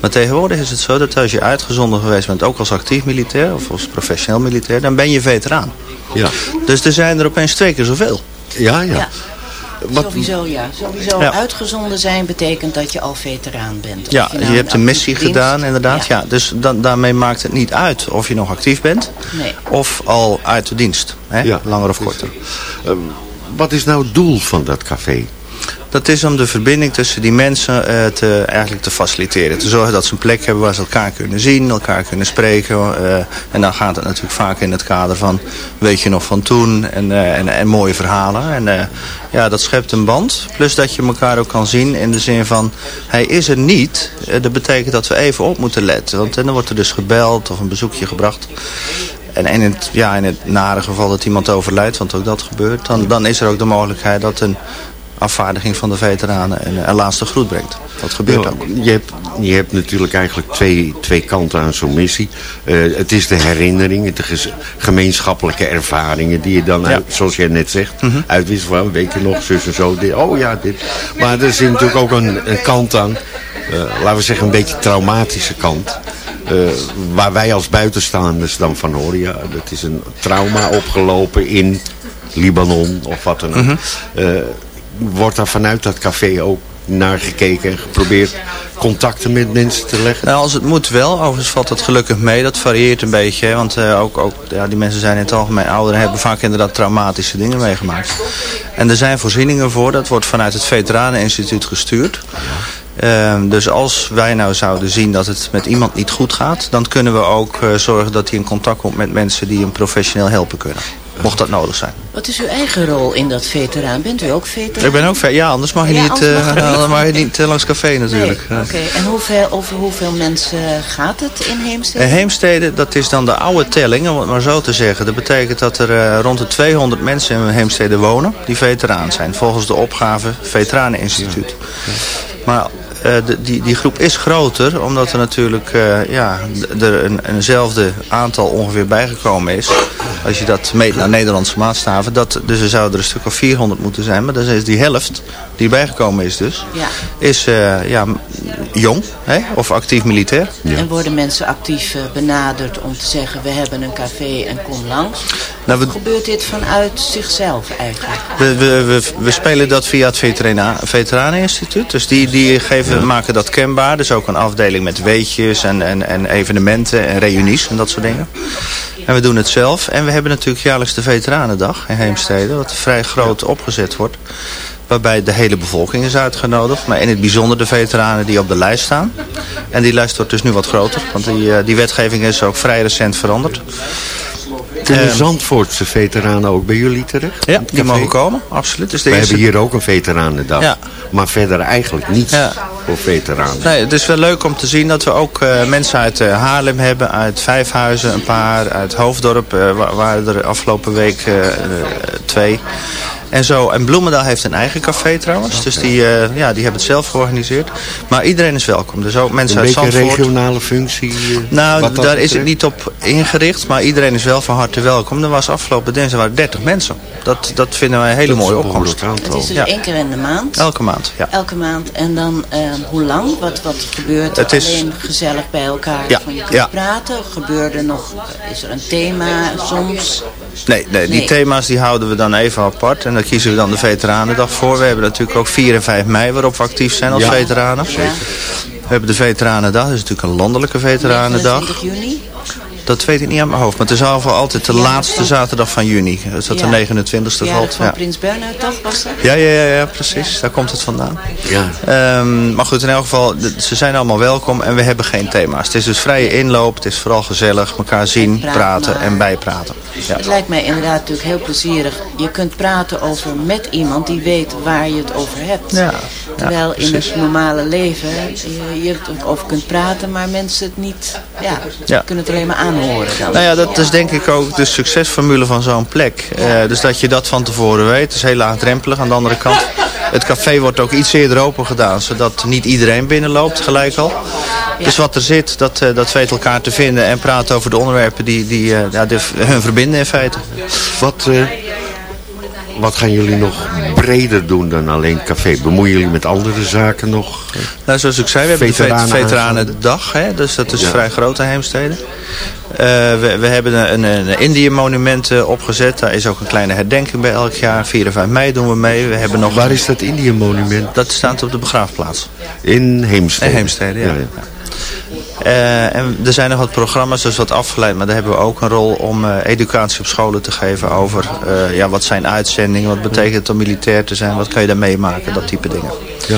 Maar tegenwoordig is het zo dat als je uitgezonden geweest bent, ook als actief militair of als professioneel militair, dan ben je veteraan. Ja. Dus er zijn er opeens twee keer zoveel. Ja, ja. Ja. Sowieso ja. Sowieso Ja. uitgezonden zijn betekent dat je al veteraan bent. Of Ja, nou je hebt een missie gedaan inderdaad. Ja. dus dan, daarmee maakt het niet uit of je nog actief bent Nee. of al uit de dienst. Hè? Ja. Langer of korter. Ehm, wat is nou het doel van dat café? Dat is om de verbinding tussen die mensen eh, te, eigenlijk te faciliteren. Te zorgen dat ze een plek hebben waar ze elkaar kunnen zien, elkaar kunnen spreken. eh, en dan gaat het natuurlijk vaak in het kader van, weet je nog van toen, en, eh, en, en mooie verhalen. En ja, dat schept een band. Plus dat je elkaar ook kan zien in de zin van, hij is er niet. Dat betekent dat we even op moeten letten. Want dan wordt er dus gebeld of een bezoekje gebracht. En in, het, ja, in het nare geval dat iemand overlijdt, want ook dat gebeurt, dan, dan is er ook de mogelijkheid dat een afvaardiging van de veteranen een, een laatste groet brengt. Dat gebeurt ook. Je hebt, je hebt natuurlijk eigenlijk twee, twee kanten aan zo'n missie. Eh, het is de herinnering, de gemeenschappelijke ervaringen die je dan, uit- zoals jij net zegt, Mhm. uitwisselt van, weet je nog, zus en zo, dit, oh ja, dit. Maar er zit natuurlijk ook een, een kant aan, eh, laten we zeggen een beetje traumatische kant. eh, waar wij als buitenstaanders dan van horen, ja, dat is een trauma opgelopen in Libanon of wat dan ook. Mhm. Eh, wordt daar vanuit dat café ook naar gekeken en geprobeerd contacten met mensen te leggen? Nou, als het moet wel. Overigens valt dat gelukkig mee. Dat varieert een beetje. Want eh, ook, ook ja, die mensen zijn in het algemeen ouder en hebben vaak inderdaad traumatische dingen meegemaakt. En er zijn voorzieningen voor. Dat wordt vanuit het Veteraneninstituut gestuurd. Ehm, dus als wij nou zouden zien dat het met iemand niet goed gaat... dan kunnen we ook eh, zorgen dat hij in contact komt met mensen die hem professioneel helpen kunnen. Mocht dat nodig zijn. Wat is uw eigen rol in dat veteraan? Bent u ook veteraan? Ik ben ook ver. Ja, anders mag je Ja, niet, anders eh, mag je niet eh, langs café natuurlijk. Nee, Oké, en hoeveel, over hoeveel mensen gaat het in Heemstede? En Heemstede, dat is dan de oude telling, om het maar zo te zeggen. Dat betekent dat er eh, rond de 200 mensen in Heemstede wonen die veteraan zijn. Volgens de opgave Veteraneninstituut. Maar eh, de, die, die groep is groter, omdat er natuurlijk eh, ja, er een, eenzelfde aantal ongeveer bijgekomen is. Als je dat meet naar Nederlandse maatstaven. Dat, dus er zouden er een stuk of 400 moeten zijn. Maar dan is die helft die bijgekomen is dus, Ja. is eh, ja, jong hè, of actief militair. En worden mensen actief eh, benaderd om te zeggen... we hebben een café en kom langs? Nou, we, gebeurt dit vanuit zichzelf eigenlijk? We, we, we, we spelen dat via het Veterana- Veteraneninstituut. Dus die, die geven, maken dat kenbaar. Dus ook een afdeling met weetjes en, en, en evenementen en reunies en dat soort dingen. En we doen het zelf. En we hebben natuurlijk jaarlijks de Veteranendag in Heemstede. Wat vrij groot opgezet wordt. Waarbij de hele bevolking is uitgenodigd. Maar in het bijzonder de veteranen die op de lijst staan. En die lijst wordt dus nu wat groter. Want die, eh, die wetgeving is ook vrij recent veranderd. Kunnen Ehm, Zandvoortse veteranen ook bij jullie terecht? Ja, die mogen komen, absoluut. Dus de We eerste- hebben hier ook een veteranendag. Ja. Maar verder eigenlijk niets Ja. voor veteranen. Nee, het is wel leuk om te zien dat we ook eh, mensen uit eh, Haarlem hebben, uit Vijfhuizen een paar, uit Hoofddorp eh, wa- waren er afgelopen week eh, eh, twee. En zo, en Bloemendaal heeft een eigen café trouwens, dus die, eh, ja, die hebben het zelf georganiseerd. Maar iedereen is welkom, dus ook mensen Een uit beetje een Zandvoort. regionale functie. eh, Nou, daar is het niet op ingericht, maar iedereen is wel van harte welkom. Er was afgelopen dinsdag waren 30 mensen. Dat, dat vinden wij een hele Dat mooie een opkomst. Het is dus Ja. één keer in de maand? Elke maand, ja. Elke maand. En dan eh, hoe lang? Wat, wat gebeurt er? Het is- Alleen gezellig bij elkaar Ja, van je kunt ja. praten? Gebeurt er nog, is er een thema soms? Nee, nee, die thema's die houden we dan even apart. En daar kiezen we dan de Veteranendag voor. We hebben natuurlijk ook 4 en 5 mei waarop we actief zijn als Ja, veteranen. We hebben de Veteranendag, dat is natuurlijk een landelijke Veteranendag. 29 juni? Dat weet ik niet aan mijn hoofd, maar het is ieder geval altijd de Ja, laatste van- zaterdag van juni. Dus dat Ja. de 29ste Ja, valt. van Ja. Prins Bernhard toch was dat? Ja, ja, ja, ja, precies. Daar komt het vandaan. Ja. Ehm, maar goed, in elk geval, ze zijn allemaal welkom en we hebben geen thema's. Het is dus vrije inloop, het is vooral gezellig, elkaar zien, praat praten maar. en bijpraten. Ja. Het lijkt mij inderdaad natuurlijk heel plezierig. Je kunt praten over met iemand die weet waar je het over hebt. Ja, Terwijl ja, in het normale leven je, je het over kunt praten, maar mensen het niet, ja, Ja. kunnen het alleen maar dan. Nou ja, dat is denk ik ook de succesformule van zo'n plek. Eh, dus dat je dat van tevoren weet. Het is heel laagdrempelig. Aan de andere kant, het café wordt ook iets eerder open gedaan. Zodat niet iedereen binnenloopt gelijk al. Dus wat er zit, dat, eh, dat weet elkaar te vinden. En praten over de onderwerpen die, die eh, ja, hun verbinden in feite. Wat, eh, wat gaan jullie nog breder doen dan alleen café? Bemoeien jullie met andere zaken nog? Nou, zoals ik zei, we hebben Veteranen de vet- Veteranendag. Hè, dus dat is Ja. vrij groot in Heemstede. Eh, we, we hebben een, een, Indië-monument eh, opgezet. Daar is ook een kleine herdenking bij elk jaar. 4 en 5 mei doen we mee. We hebben nog... Waar is dat Indië-monument? Dat staat op de begraafplaats. In Heemstede? In Heemstede, ja. Eh, en er zijn nog wat programma's, dus wat afgeleid. Maar daar hebben we ook een rol om eh, educatie op scholen te geven over eh, ja, wat zijn uitzendingen, wat betekent het om militair te zijn, wat kan je daar meemaken, dat type dingen. Ja.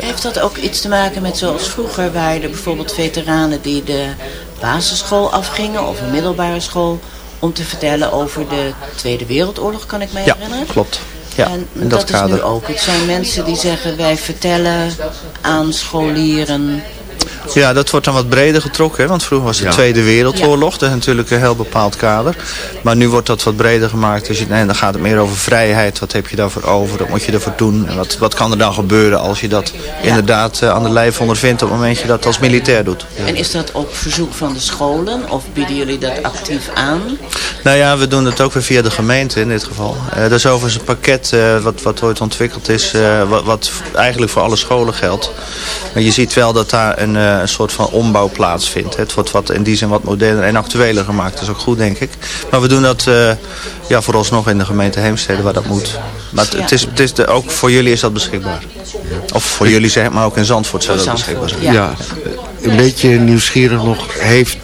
Heeft dat ook iets te maken met zoals vroeger waren er bijvoorbeeld veteranen die de basisschool afgingen of een middelbare school om te vertellen over de Tweede Wereldoorlog, kan ik me Ja, herinneren? klopt. Ja, en in dat, dat is nu ook. Het zijn mensen die zeggen wij vertellen aan scholieren. Ja, dat wordt dan wat breder getrokken. Hè? Want vroeger was de Ja. Tweede Wereldoorlog. Dat is natuurlijk een heel bepaald kader. Maar nu wordt dat wat breder gemaakt. Dus je, nee, dan gaat het meer over vrijheid. Wat heb je daarvoor over? Wat moet je ervoor doen? En wat, wat kan er dan gebeuren als je dat inderdaad eh, aan de lijf ondervindt... op het moment dat je dat als militair doet? En is dat op verzoek van de scholen of bieden jullie dat actief aan? Nou ja, we doen het ook weer via de gemeente in dit geval. Eh dat is overigens een pakket eh, wat, wat ooit ontwikkeld is, eh, wat, wat eigenlijk voor alle scholen geldt. Maar je ziet wel dat daar een, eh, een soort van ombouw plaatsvindt. Het wordt wat, in die zin wat moderner en actueler gemaakt. Dat is ook goed, denk ik. Maar we doen dat eh, ja, vooralsnog in de gemeente Heemstede waar dat moet. Maar het, het is, het is de, ook voor jullie is dat beschikbaar. Of voor jullie zeg maar ook in Zandvoort zou dat beschikbaar zijn. Ja. Een beetje nieuwsgierig nog. Heeft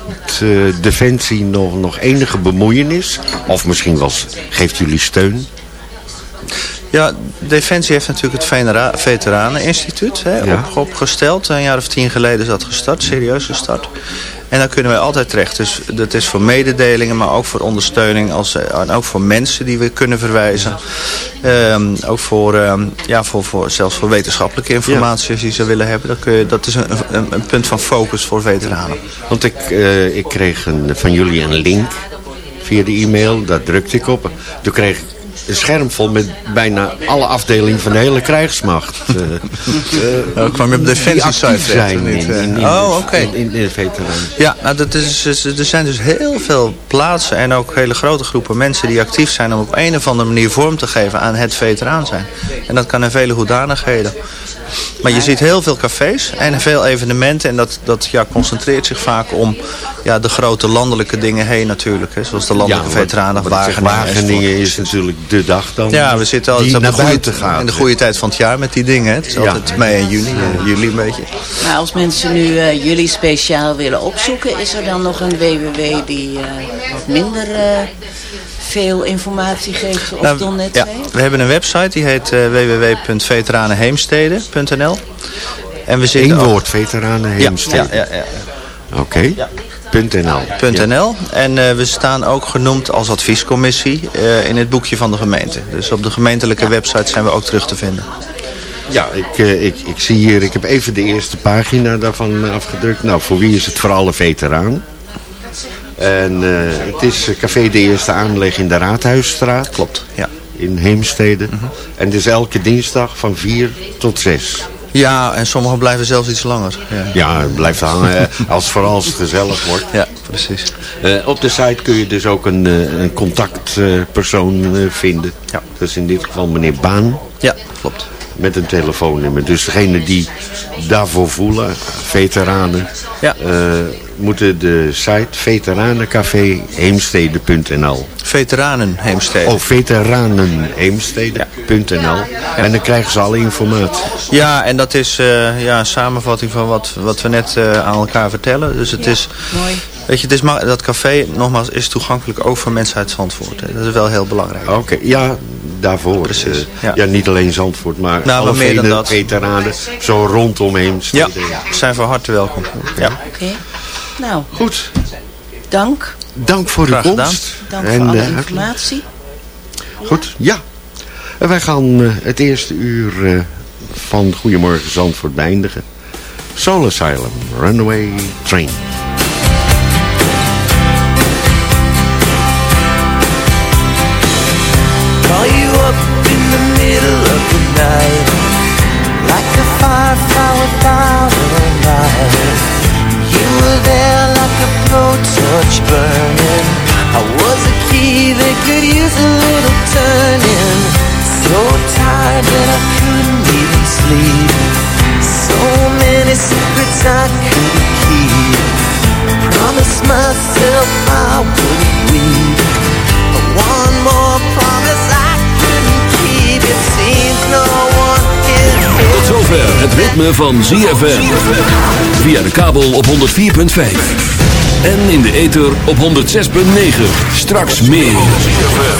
eh, Defensie nog, nog enige bemoeienis? Of misschien wel, s- geeft jullie steun? Ja, Defensie heeft natuurlijk het Veteraneninstituut hè, Ja. op, opgesteld. Een jaar of tien geleden is dat gestart, serieus gestart. En daar kunnen wij altijd terecht. Dus dat is voor mededelingen, maar ook voor ondersteuning. Als, en ook voor mensen die we kunnen verwijzen. Ehm, ook voor, ehm, ja, voor, voor, zelfs voor wetenschappelijke informatie als je ze willen hebben. Dat, kun je, dat is een, een, een punt van focus voor veteranen. Want ik, eh, ik kreeg een, van jullie een link via de e-mail. Daar drukte ik op. Toen kreeg ik scherm vol met bijna alle afdelingen van de hele krijgsmacht. Eh, eh, Oh, kwam je op de die Defensie-site actief terecht, zijn of niet? in, in, in, Oh, oké. in, in de veteranen. Ja, nou, dat is, dus- er zijn dus heel veel plaatsen en ook hele grote groepen mensen die actief zijn om op een of andere manier vorm te geven aan het veteraan zijn. En dat kan in vele hoedanigheden. Maar je ziet heel veel cafés en veel evenementen en dat, dat ja, concentreert zich vaak om ja, de grote landelijke dingen heen natuurlijk. Hè, zoals de landelijke wat- veteranen, ik. Wageningen is natuurlijk de dag dan. Ja, we zitten altijd naar goede, in de goede tijd van het jaar met die dingen. hè. Het is Ja. altijd mei en juni, eh, juli een beetje. Maar als mensen nu eh, jullie speciaal willen opzoeken, is er dan nog een www die eh, wat minder eh, veel informatie geeft? Of Nou, dan net ja, we hebben een website die heet www.veteranenheemsteden.nl. En we zitten Eén woord, veteranen Heemstede. Ja, ja, ja. Oké. .nl. .nl. En eh, we staan ook genoemd als adviescommissie eh, in het boekje van de gemeente. Dus op de gemeentelijke website zijn we ook terug te vinden. Ja, ik, eh, ik, ik zie hier, ik heb even de eerste pagina daarvan afgedrukt. Nou, voor wie is het? Voor alle veteranen. En eh, het is Café de Eerste Aanleg in de Raadhuisstraat. Klopt, ja. In Heemstede. En het is elke dinsdag van 4 tot 6. Ja, en sommigen blijven zelfs iets langer. Ja, Ja, het blijft hangen als vooral als het gezellig wordt. ja precies. Eh, op de site kun je dus ook een, eh, een contactpersoon eh, vinden. Ja. Dat is in dit geval meneer Baan. Ja, klopt. Met een telefoonnummer. Dus degene die daarvoor voelen, veteranen, Ja. moeten de site Veteranenheemsteden. Of veteranenheemstede.nl En dan krijgen ze alle informatie. Ja, en dat is eh, ja, een samenvatting van wat, wat we net eh, aan elkaar vertellen. Dus het is, Mooi. weet je, het is dat café, nogmaals, is toegankelijk ook voor mensen uit Zandvoort. hè. Dat is wel heel belangrijk. Oké, ja, daarvoor. Precies, eh, ja. ja. niet alleen Zandvoort, maar Nou, alle maar meer dan vele dat. veteranen zo rondom Ja, zijn van harte welkom. Ja. Oké. Nou, Goed, dank. dank voor uw komst. Dank En, voor alle eh, informatie. Goed, ja. En wij gaan eh, het eerste uur eh, van Goedemorgen Zandvoort beëindigen. Soul Asylum, Runaway Train. Call you up in the middle of the night Like a firefly without a light You were there a blowtorch burning I was a key that could use a little turning So tired that I couldn't even sleep So many secrets I couldn't keep Promised myself I wouldn't weep but one more promise I couldn't keep. It seems no one can Tot zover het ritme van ZFM. Via de kabel op 104.5. En in de ether op 106.9. Straks meer.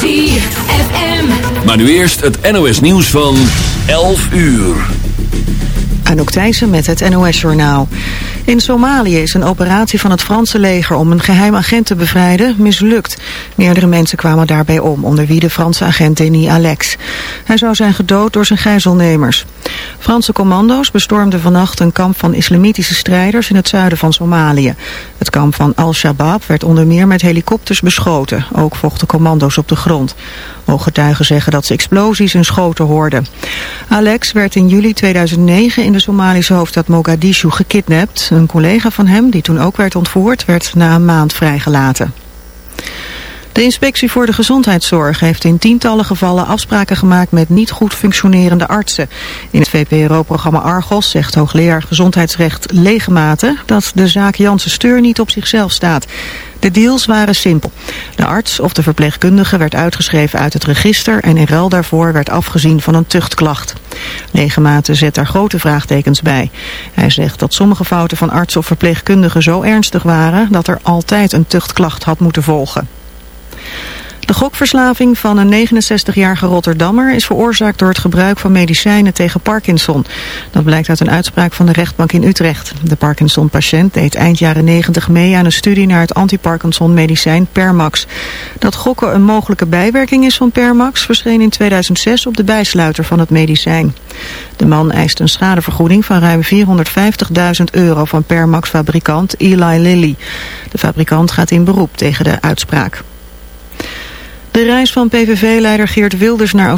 ZFM. Maar nu eerst het NOS nieuws van 11 uur. Anouk Thijssen met het NOS-journaal. In Somalië is een operatie van het Franse leger om een geheim agent te bevrijden mislukt. Meerdere mensen kwamen daarbij om, onder wie de Franse agent Denis Alex. Hij zou zijn gedood door zijn gijzelnemers. Franse commando's bestormden vannacht een kamp van islamitische strijders in het zuiden van Somalië. Het kamp van Al-Shabaab werd onder meer met helikopters beschoten. Ook vochten commando's op de grond. Ooggetuigen zeggen dat ze explosies en schoten hoorden. Alex werd in juli 2009 in de Somalische hoofdstad Mogadishu gekidnapt. Een collega van hem, die toen ook werd ontvoerd, werd na een maand vrijgelaten. De inspectie voor de gezondheidszorg heeft in tientallen gevallen afspraken gemaakt met niet goed functionerende artsen. In het VPRO-programma Argos zegt hoogleraar gezondheidsrecht Legematen dat de zaak Janssen Steur niet op zichzelf staat. De deals waren simpel. De arts of de verpleegkundige werd uitgeschreven uit het register en in ruil daarvoor werd afgezien van een tuchtklacht. Legematen zet daar grote vraagtekens bij. Hij zegt dat sommige fouten van arts of verpleegkundigen zo ernstig waren dat er altijd een tuchtklacht had moeten volgen. De gokverslaving van een 69-jarige Rotterdammer is veroorzaakt door het gebruik van medicijnen tegen Parkinson. Dat blijkt uit een uitspraak van de rechtbank in Utrecht. De Parkinson-patiënt deed eind jaren 90 mee aan een studie naar het anti-Parkinson-medicijn Permax. Dat gokken een mogelijke bijwerking is van Permax verscheen in 2006 op de bijsluiter van het medicijn. De man eist een schadevergoeding van ruim 450.000 euro van Permax-fabrikant Eli Lilly. De fabrikant gaat in beroep tegen de uitspraak. De reis van PVV-leider Geert Wilders naar